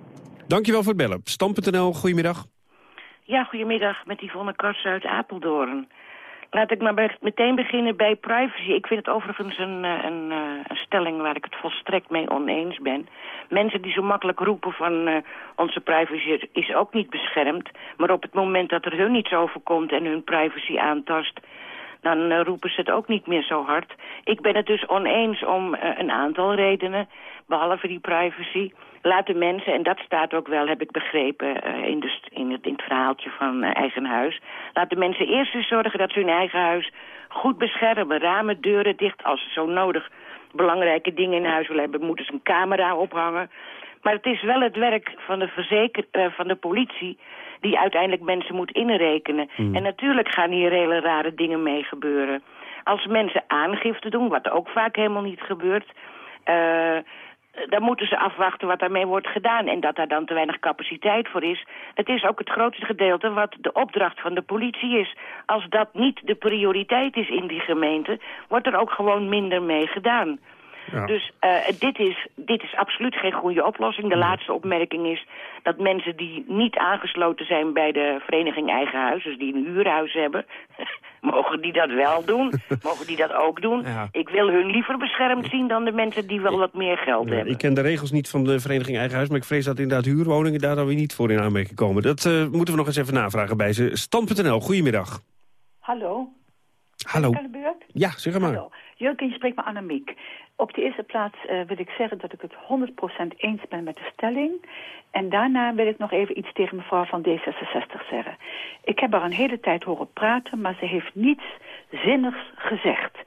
Dankjewel voor het bellen. Stam.nl, goedemiddag. Ja, goedemiddag, met Yvonne Kars uit Apeldoorn. Laat ik maar meteen beginnen bij privacy. Ik vind het overigens een, eh, een, eh, een stelling waar ik het volstrekt mee oneens ben. Mensen die zo makkelijk roepen van eh, onze privacy is ook niet beschermd. Maar op het moment dat er hun iets overkomt en hun privacy aantast... dan eh, roepen ze het ook niet meer zo hard. Ik ben het dus oneens om eh, een aantal redenen, behalve die privacy. Laat de mensen, en dat staat ook wel, heb ik begrepen, eh, in, in, het, verhaaltje van eigen huis. Laat de mensen eerst eens zorgen dat ze hun eigen huis goed beschermen. Ramen, deuren dicht, als ze zo nodig belangrijke dingen in huis willen hebben, moeten ze een camera ophangen. Maar het is wel het werk van de, verzeker, van de politie die uiteindelijk mensen moet inrekenen. En natuurlijk gaan hier hele rare dingen mee gebeuren. Als mensen aangifte doen, wat ook vaak helemaal niet gebeurt... eh, dan moeten ze afwachten wat daarmee wordt gedaan. En dat daar dan te weinig capaciteit voor is. Het is ook het grootste gedeelte wat de opdracht van de politie is. Als dat niet de prioriteit is in die gemeente... wordt er ook gewoon minder mee gedaan. Ja. Dus eh, dit, is, dit is absoluut geen goede oplossing. De laatste opmerking is dat mensen die niet aangesloten zijn bij de vereniging Eigen Huis... dus die een huurhuis hebben, <laughs> mogen die dat wel doen? <laughs> mogen die dat ook doen? Ja. Ik wil hun liever beschermd zien dan de mensen die wel wat meer geld Ja, hebben. ik ken de regels niet van de Vereniging Eigen Huis... maar ik vrees dat inderdaad huurwoningen daar dan weer niet voor in aanmerking komen. Dat eh, moeten we nog eens even navragen bij ze. Stand.nl, goedemiddag. Hallo. Hallo. Kan de beurt? Ja, zeg maar. Hallo. Jurgen, je spreekt met Annemiek. Op de eerste plaats eh, wil ik zeggen dat ik het 100% eens ben met de stelling. En daarna wil ik nog even iets tegen mevrouw van D66 zeggen. Ik heb haar een hele tijd horen praten, maar ze heeft niets zinnigs gezegd.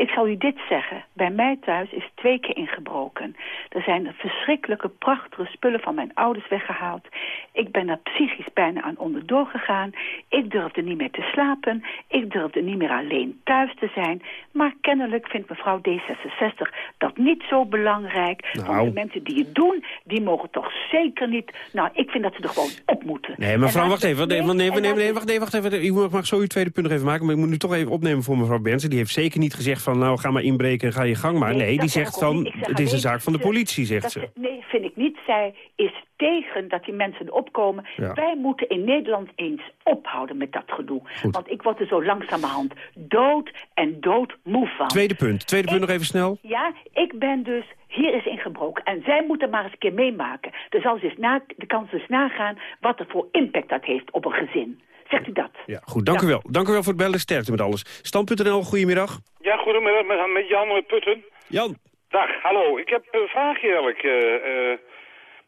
Ik zal u dit zeggen. Bij mij thuis is twee keer ingebroken. Er zijn verschrikkelijke, prachtige spullen van mijn ouders weggehaald. Ik ben er psychisch bijna aan onderdoor gegaan. Ik durfde niet meer te slapen. Ik durfde niet meer alleen thuis te zijn. Maar kennelijk vindt mevrouw D66 dat niet zo belangrijk. Nou. Want de mensen die het doen, die mogen toch zeker niet... Nou, ik vind dat ze er gewoon op moeten. Nee, mevrouw, wacht even. Nee, nee, nee, nee, wacht, nee, wacht even. U mag zo uw tweede punt nog even maken. Maar ik moet nu toch even opnemen voor mevrouw Bensen. Die heeft zeker niet gezegd van, nou, ga maar inbreken en ga je gang maar. Nee, die zeg zegt van, zeg het is een zaak van de ze- politie, zegt dat ze. Nee, vind ik niet. Zij is tegen dat die mensen erop komen. Ja. Wij moeten in Nederland eens ophouden met dat gedoe. Want ik word er zo langzamerhand dood en dood moe van. Tweede punt. Tweede punt nog even snel. Ja, ik ben dus hier is ingebroken. En zij moeten maar eens een keer meemaken. Er zal dus na, de kans dus nagaan wat er voor impact dat heeft op een gezin. Zegt u dat? Ja, goed. Dank u wel. Dank u wel voor het bellen. Sterkte met alles. Stand.nl, goedemiddag. Ja, goedemiddag, met, met Jan uit Putten. Jan. Dag, hallo. Ik heb een vraagje eigenlijk. eh, eh,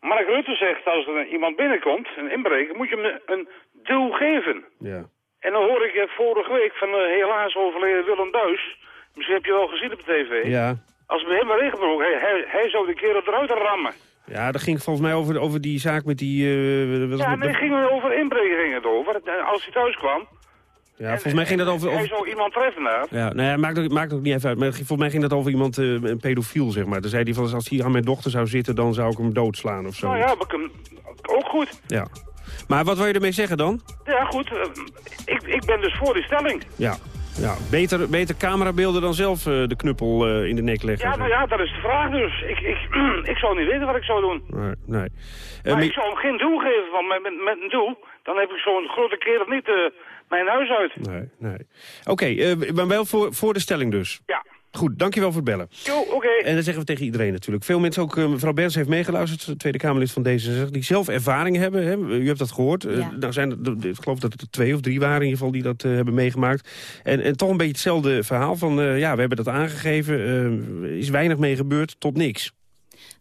Mark Rutte zegt als er iemand binnenkomt, een inbreker, moet je hem een duw geven. Ja. En dan hoor ik eh, vorige week van eh, helaas overleden Willem Buis. Misschien heb je wel gezien op de tv. Ja. Als bij hem ingebroken, hij, hij, hij zou de kerel eruit rammen. Ja, dat ging volgens mij over, over die zaak met die... wat- Ja, maar het ging over het over. Eh, Als hij thuis kwam, ja, volgens mij ging dat over... hij over zou iemand treffen daar. ja, nou ja, maakt ook, maakt ook niet even uit. Maar volgens mij ging dat over iemand, eh, een pedofiel, zeg maar. Dan zei hij van, als hij aan mijn dochter zou zitten, dan zou ik hem doodslaan of zo. Nou ja, ik hem- ook goed. Ja. Maar wat wil je ermee zeggen dan? Ja, goed. ik, ik ben dus voor die stelling. Ja. Ja. Beter, beter camerabeelden dan zelf eh, de knuppel eh, in de nek leggen. Ja, nou ja, dat is de vraag dus. Ik, ik, <clears throat> ik zou niet weten wat ik zou doen. Nee, nee. Maar maar- ik zou hem geen doel geven, want met, met, met een doel, dan heb ik zo'n grote kerel niet eh, mijn huis uit. Nee, nee. Oké, eh, maar wel voor, voor de stelling dus. Ja. Goed, dankjewel voor het bellen. Jo, oké. En dat zeggen we tegen iedereen natuurlijk. Veel mensen, ook eh, mevrouw Berns heeft meegeluisterd, Tweede Kamerlid van D66, die zelf ervaring hebben. Hè? U hebt dat gehoord. Eh, nou zijn er, ik geloof dat het er twee of drie waren in ieder geval die dat eh, hebben meegemaakt. En, en toch een beetje hetzelfde verhaal van, eh, ja, we hebben dat aangegeven, eh, is weinig mee gebeurd, tot niks.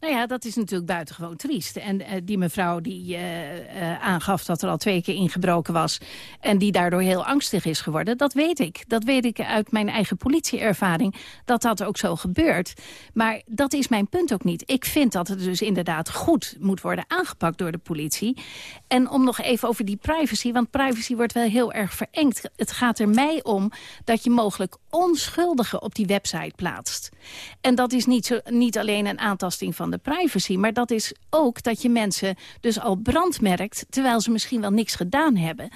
Nou ja, dat is natuurlijk buitengewoon triest. En eh, die mevrouw die eh, eh, aangaf dat er al twee keer ingebroken was... en die daardoor heel angstig is geworden, dat weet ik. Dat weet ik uit mijn eigen politieervaring, dat dat ook zo gebeurt. Maar dat is mijn punt ook niet. Ik vind dat het dus inderdaad goed moet worden aangepakt door de politie. En om nog even over die privacy, want privacy wordt wel heel erg verengd. Het gaat er mij om dat je mogelijk onschuldigen op die website plaatst. En dat is niet, niet alleen een aantasting van de privacy... maar dat is ook dat je mensen dus al brandmerkt... terwijl ze misschien wel niks gedaan hebben.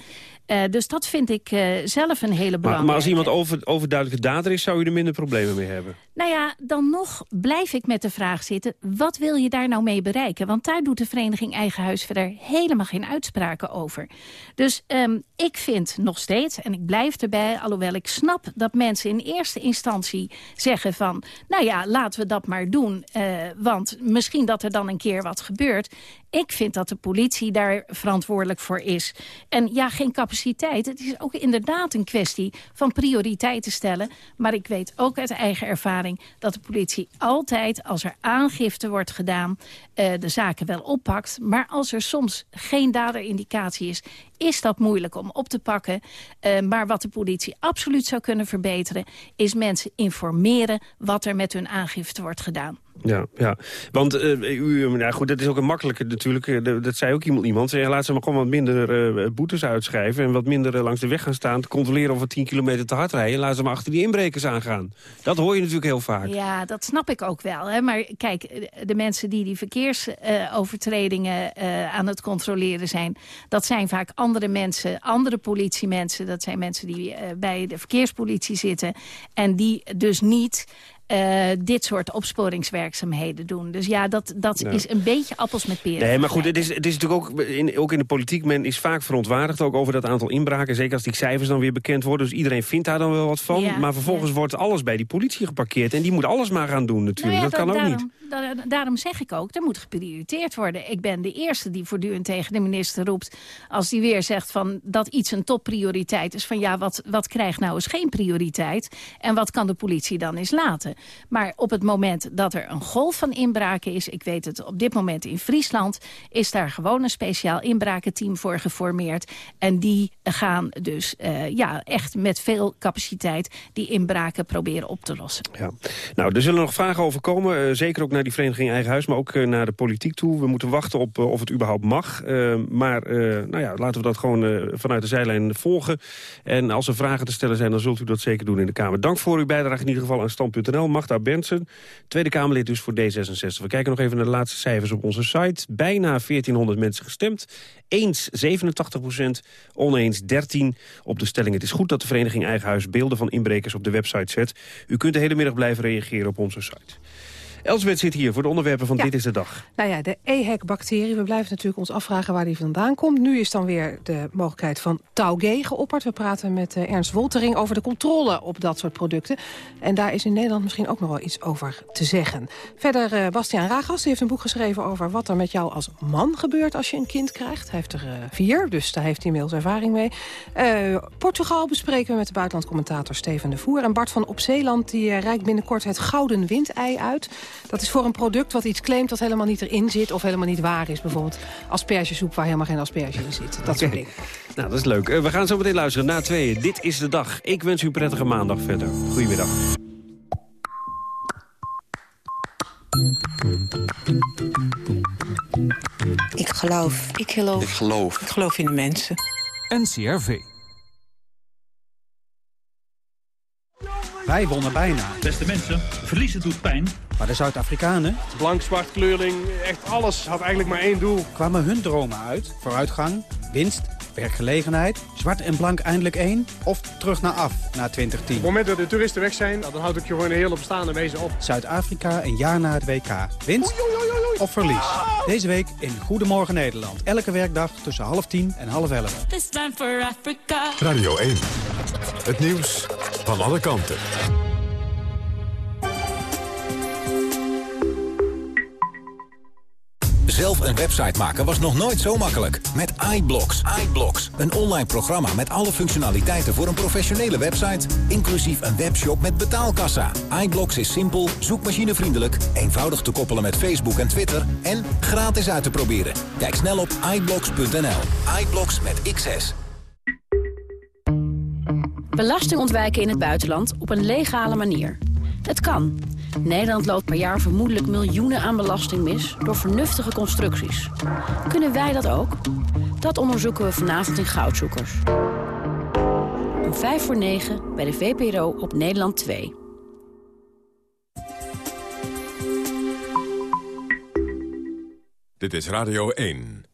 Eh, dus dat vind ik eh, zelf een hele Maar, belangrijke. maar als iemand over, overduidelijke dader is, zou je er minder problemen mee hebben. Nou ja, dan nog blijf ik met de vraag zitten... wat wil je daar nou mee bereiken? Want daar doet de vereniging Eigen Huis verder helemaal geen uitspraken over. Dus ehm, ik vind nog steeds, en ik blijf erbij... alhoewel ik snap dat mensen in eerste instantie zeggen van... nou ja, laten we dat maar doen, eh, want misschien dat er dan een keer wat gebeurt... Ik vind dat de politie daar verantwoordelijk voor is. En ja, geen capaciteit. Het is ook inderdaad een kwestie van prioriteiten stellen. Maar ik weet ook uit eigen ervaring dat de politie altijd... als er aangifte wordt gedaan, eh, de zaken wel oppakt. Maar als er soms geen daderindicatie is is dat moeilijk om op te pakken. Uh, maar wat de politie absoluut zou kunnen verbeteren... is mensen informeren wat er met hun aangifte wordt gedaan. Ja, ja. want uh, u, nou goed, dat is ook een makkelijke natuurlijk. Uh, dat zei ook iemand. iemand zei, laat ze maar gewoon wat minder uh, boetes uitschrijven... en wat minder langs de weg gaan staan... te controleren of we 10 kilometer te hard rijden. Laat ze maar achter die inbrekers aangaan. Dat hoor je natuurlijk heel vaak. Ja, dat snap ik ook wel. Hè? Maar kijk, de mensen die die verkeersovertredingen aan het controleren zijn... dat zijn vaak andere mensen, andere politiemensen. Dat zijn mensen die bij de verkeerspolitie zitten... en die dus niet... Uh, dit soort opsporingswerkzaamheden doen. Dus ja, dat, dat Ja. is een beetje appels met peren. Nee, maar goed, het is, het is natuurlijk ook in, ook in de politiek... men is vaak verontwaardigd ook over dat aantal inbraken. Zeker als die cijfers dan weer bekend worden. Dus iedereen vindt daar dan wel wat van. Ja, maar vervolgens wordt alles bij die politie geparkeerd. En die moet alles maar gaan doen natuurlijk. Nou dat kan ook daarom, niet. Da- daarom zeg ik ook, er moet geprioriteerd worden. Ik ben de eerste die voortdurend tegen de minister roept... als die weer zegt van dat iets een topprioriteit is... van ja, wat, wat krijgt nou eens geen prioriteit? En wat kan de politie dan eens laten? Maar op het moment dat er een golf van inbraken is... ik weet het op dit moment in Friesland... is daar gewoon een speciaal inbrakenteam voor geformeerd. En die gaan dus eh, ja, echt met veel capaciteit... die inbraken proberen op te lossen. Ja. Nou, er zullen nog vragen over komen. eh, zeker ook naar die vereniging Eigen Huis, maar ook eh, naar de politiek toe. We moeten wachten op eh, of het überhaupt mag. Eh, maar nou ja, laten we dat gewoon vanuit de zijlijn volgen. En als er vragen te stellen zijn, dan zult u dat zeker doen in de Kamer. Dank voor uw bijdrage in ieder geval aan Stand.nl. Magda Bentsen, Tweede Kamerlid dus voor D66. We kijken nog even naar de laatste cijfers op onze site. Bijna 1400 mensen gestemd. Eens 87 procent, oneens 13 op de stelling. Het is goed dat de vereniging Eigen Huis beelden van inbrekers op de website zet. U kunt de hele middag blijven reageren op onze site. Elsbeth zit hier voor de onderwerpen van Ja. Dit is de Dag. Nou ja, de EHEC-bacterie, we blijven natuurlijk ons afvragen waar die vandaan komt. Nu is dan weer de mogelijkheid van Tauge geopperd. We praten met eh, Ernst Woltering over de controle op dat soort producten. En daar is in Nederland misschien ook nog wel iets over te zeggen. Verder eh, Bastiaan Ragas, die heeft een boek geschreven over wat er met jou als man gebeurt als je een kind krijgt. Hij heeft er eh, vier, dus daar heeft hij inmiddels ervaring mee. Portugal bespreken we met de buitenlandcommentator Steven de Voer. En Bart van Opzeeland die reikt binnenkort het gouden windei uit. Dat is voor een product wat iets claimt dat helemaal niet erin zit... of helemaal niet waar is. Bijvoorbeeld aspergesoep waar helemaal geen asperge in zit. Dat soort dingen. Nou, dat is leuk. Eh, we gaan zo meteen luisteren na tweeën. Dit is de dag. Ik wens u een prettige maandag verder. Goedemiddag. Ik geloof. Ik geloof. Ik geloof. Ik geloof in de mensen. NCRV. Wij wonnen bijna. Beste mensen, verliezen doet pijn. Maar de Zuid-Afrikanen... Blank, zwart, kleurling, echt alles had eigenlijk maar één doel. kwamen hun dromen uit. Vooruitgang, winst werkgelegenheid, zwart en blank eindelijk één... of terug naar af, na 2010? Op het moment dat de toeristen weg zijn, dan houd ik je gewoon een hele bestaande wezen op. Zuid-Afrika een jaar na het WK. Winst of verlies? Deze week in Goedemorgen Nederland. Elke werkdag tussen half tien en half elf. Radio 1. Het nieuws van alle kanten. Zelf een website maken was nog nooit zo makkelijk. Met iBlocks. iBlocks, een online programma met alle functionaliteiten voor een professionele website. Inclusief een webshop met betaalkassa. iBlocks is simpel, zoekmachinevriendelijk, eenvoudig te koppelen met Facebook en Twitter en gratis uit te proberen. Kijk snel op iBlocks.nl. iBlocks met XS. Belasting ontwijken in het buitenland op een legale manier. Het kan. Nederland loopt per jaar vermoedelijk miljoenen aan belasting mis... door vernuftige constructies. Kunnen wij dat ook? Dat onderzoeken we vanavond in Goudzoekers. Om 5 voor 9 bij de VPRO op Nederland 2. Dit is Radio 1.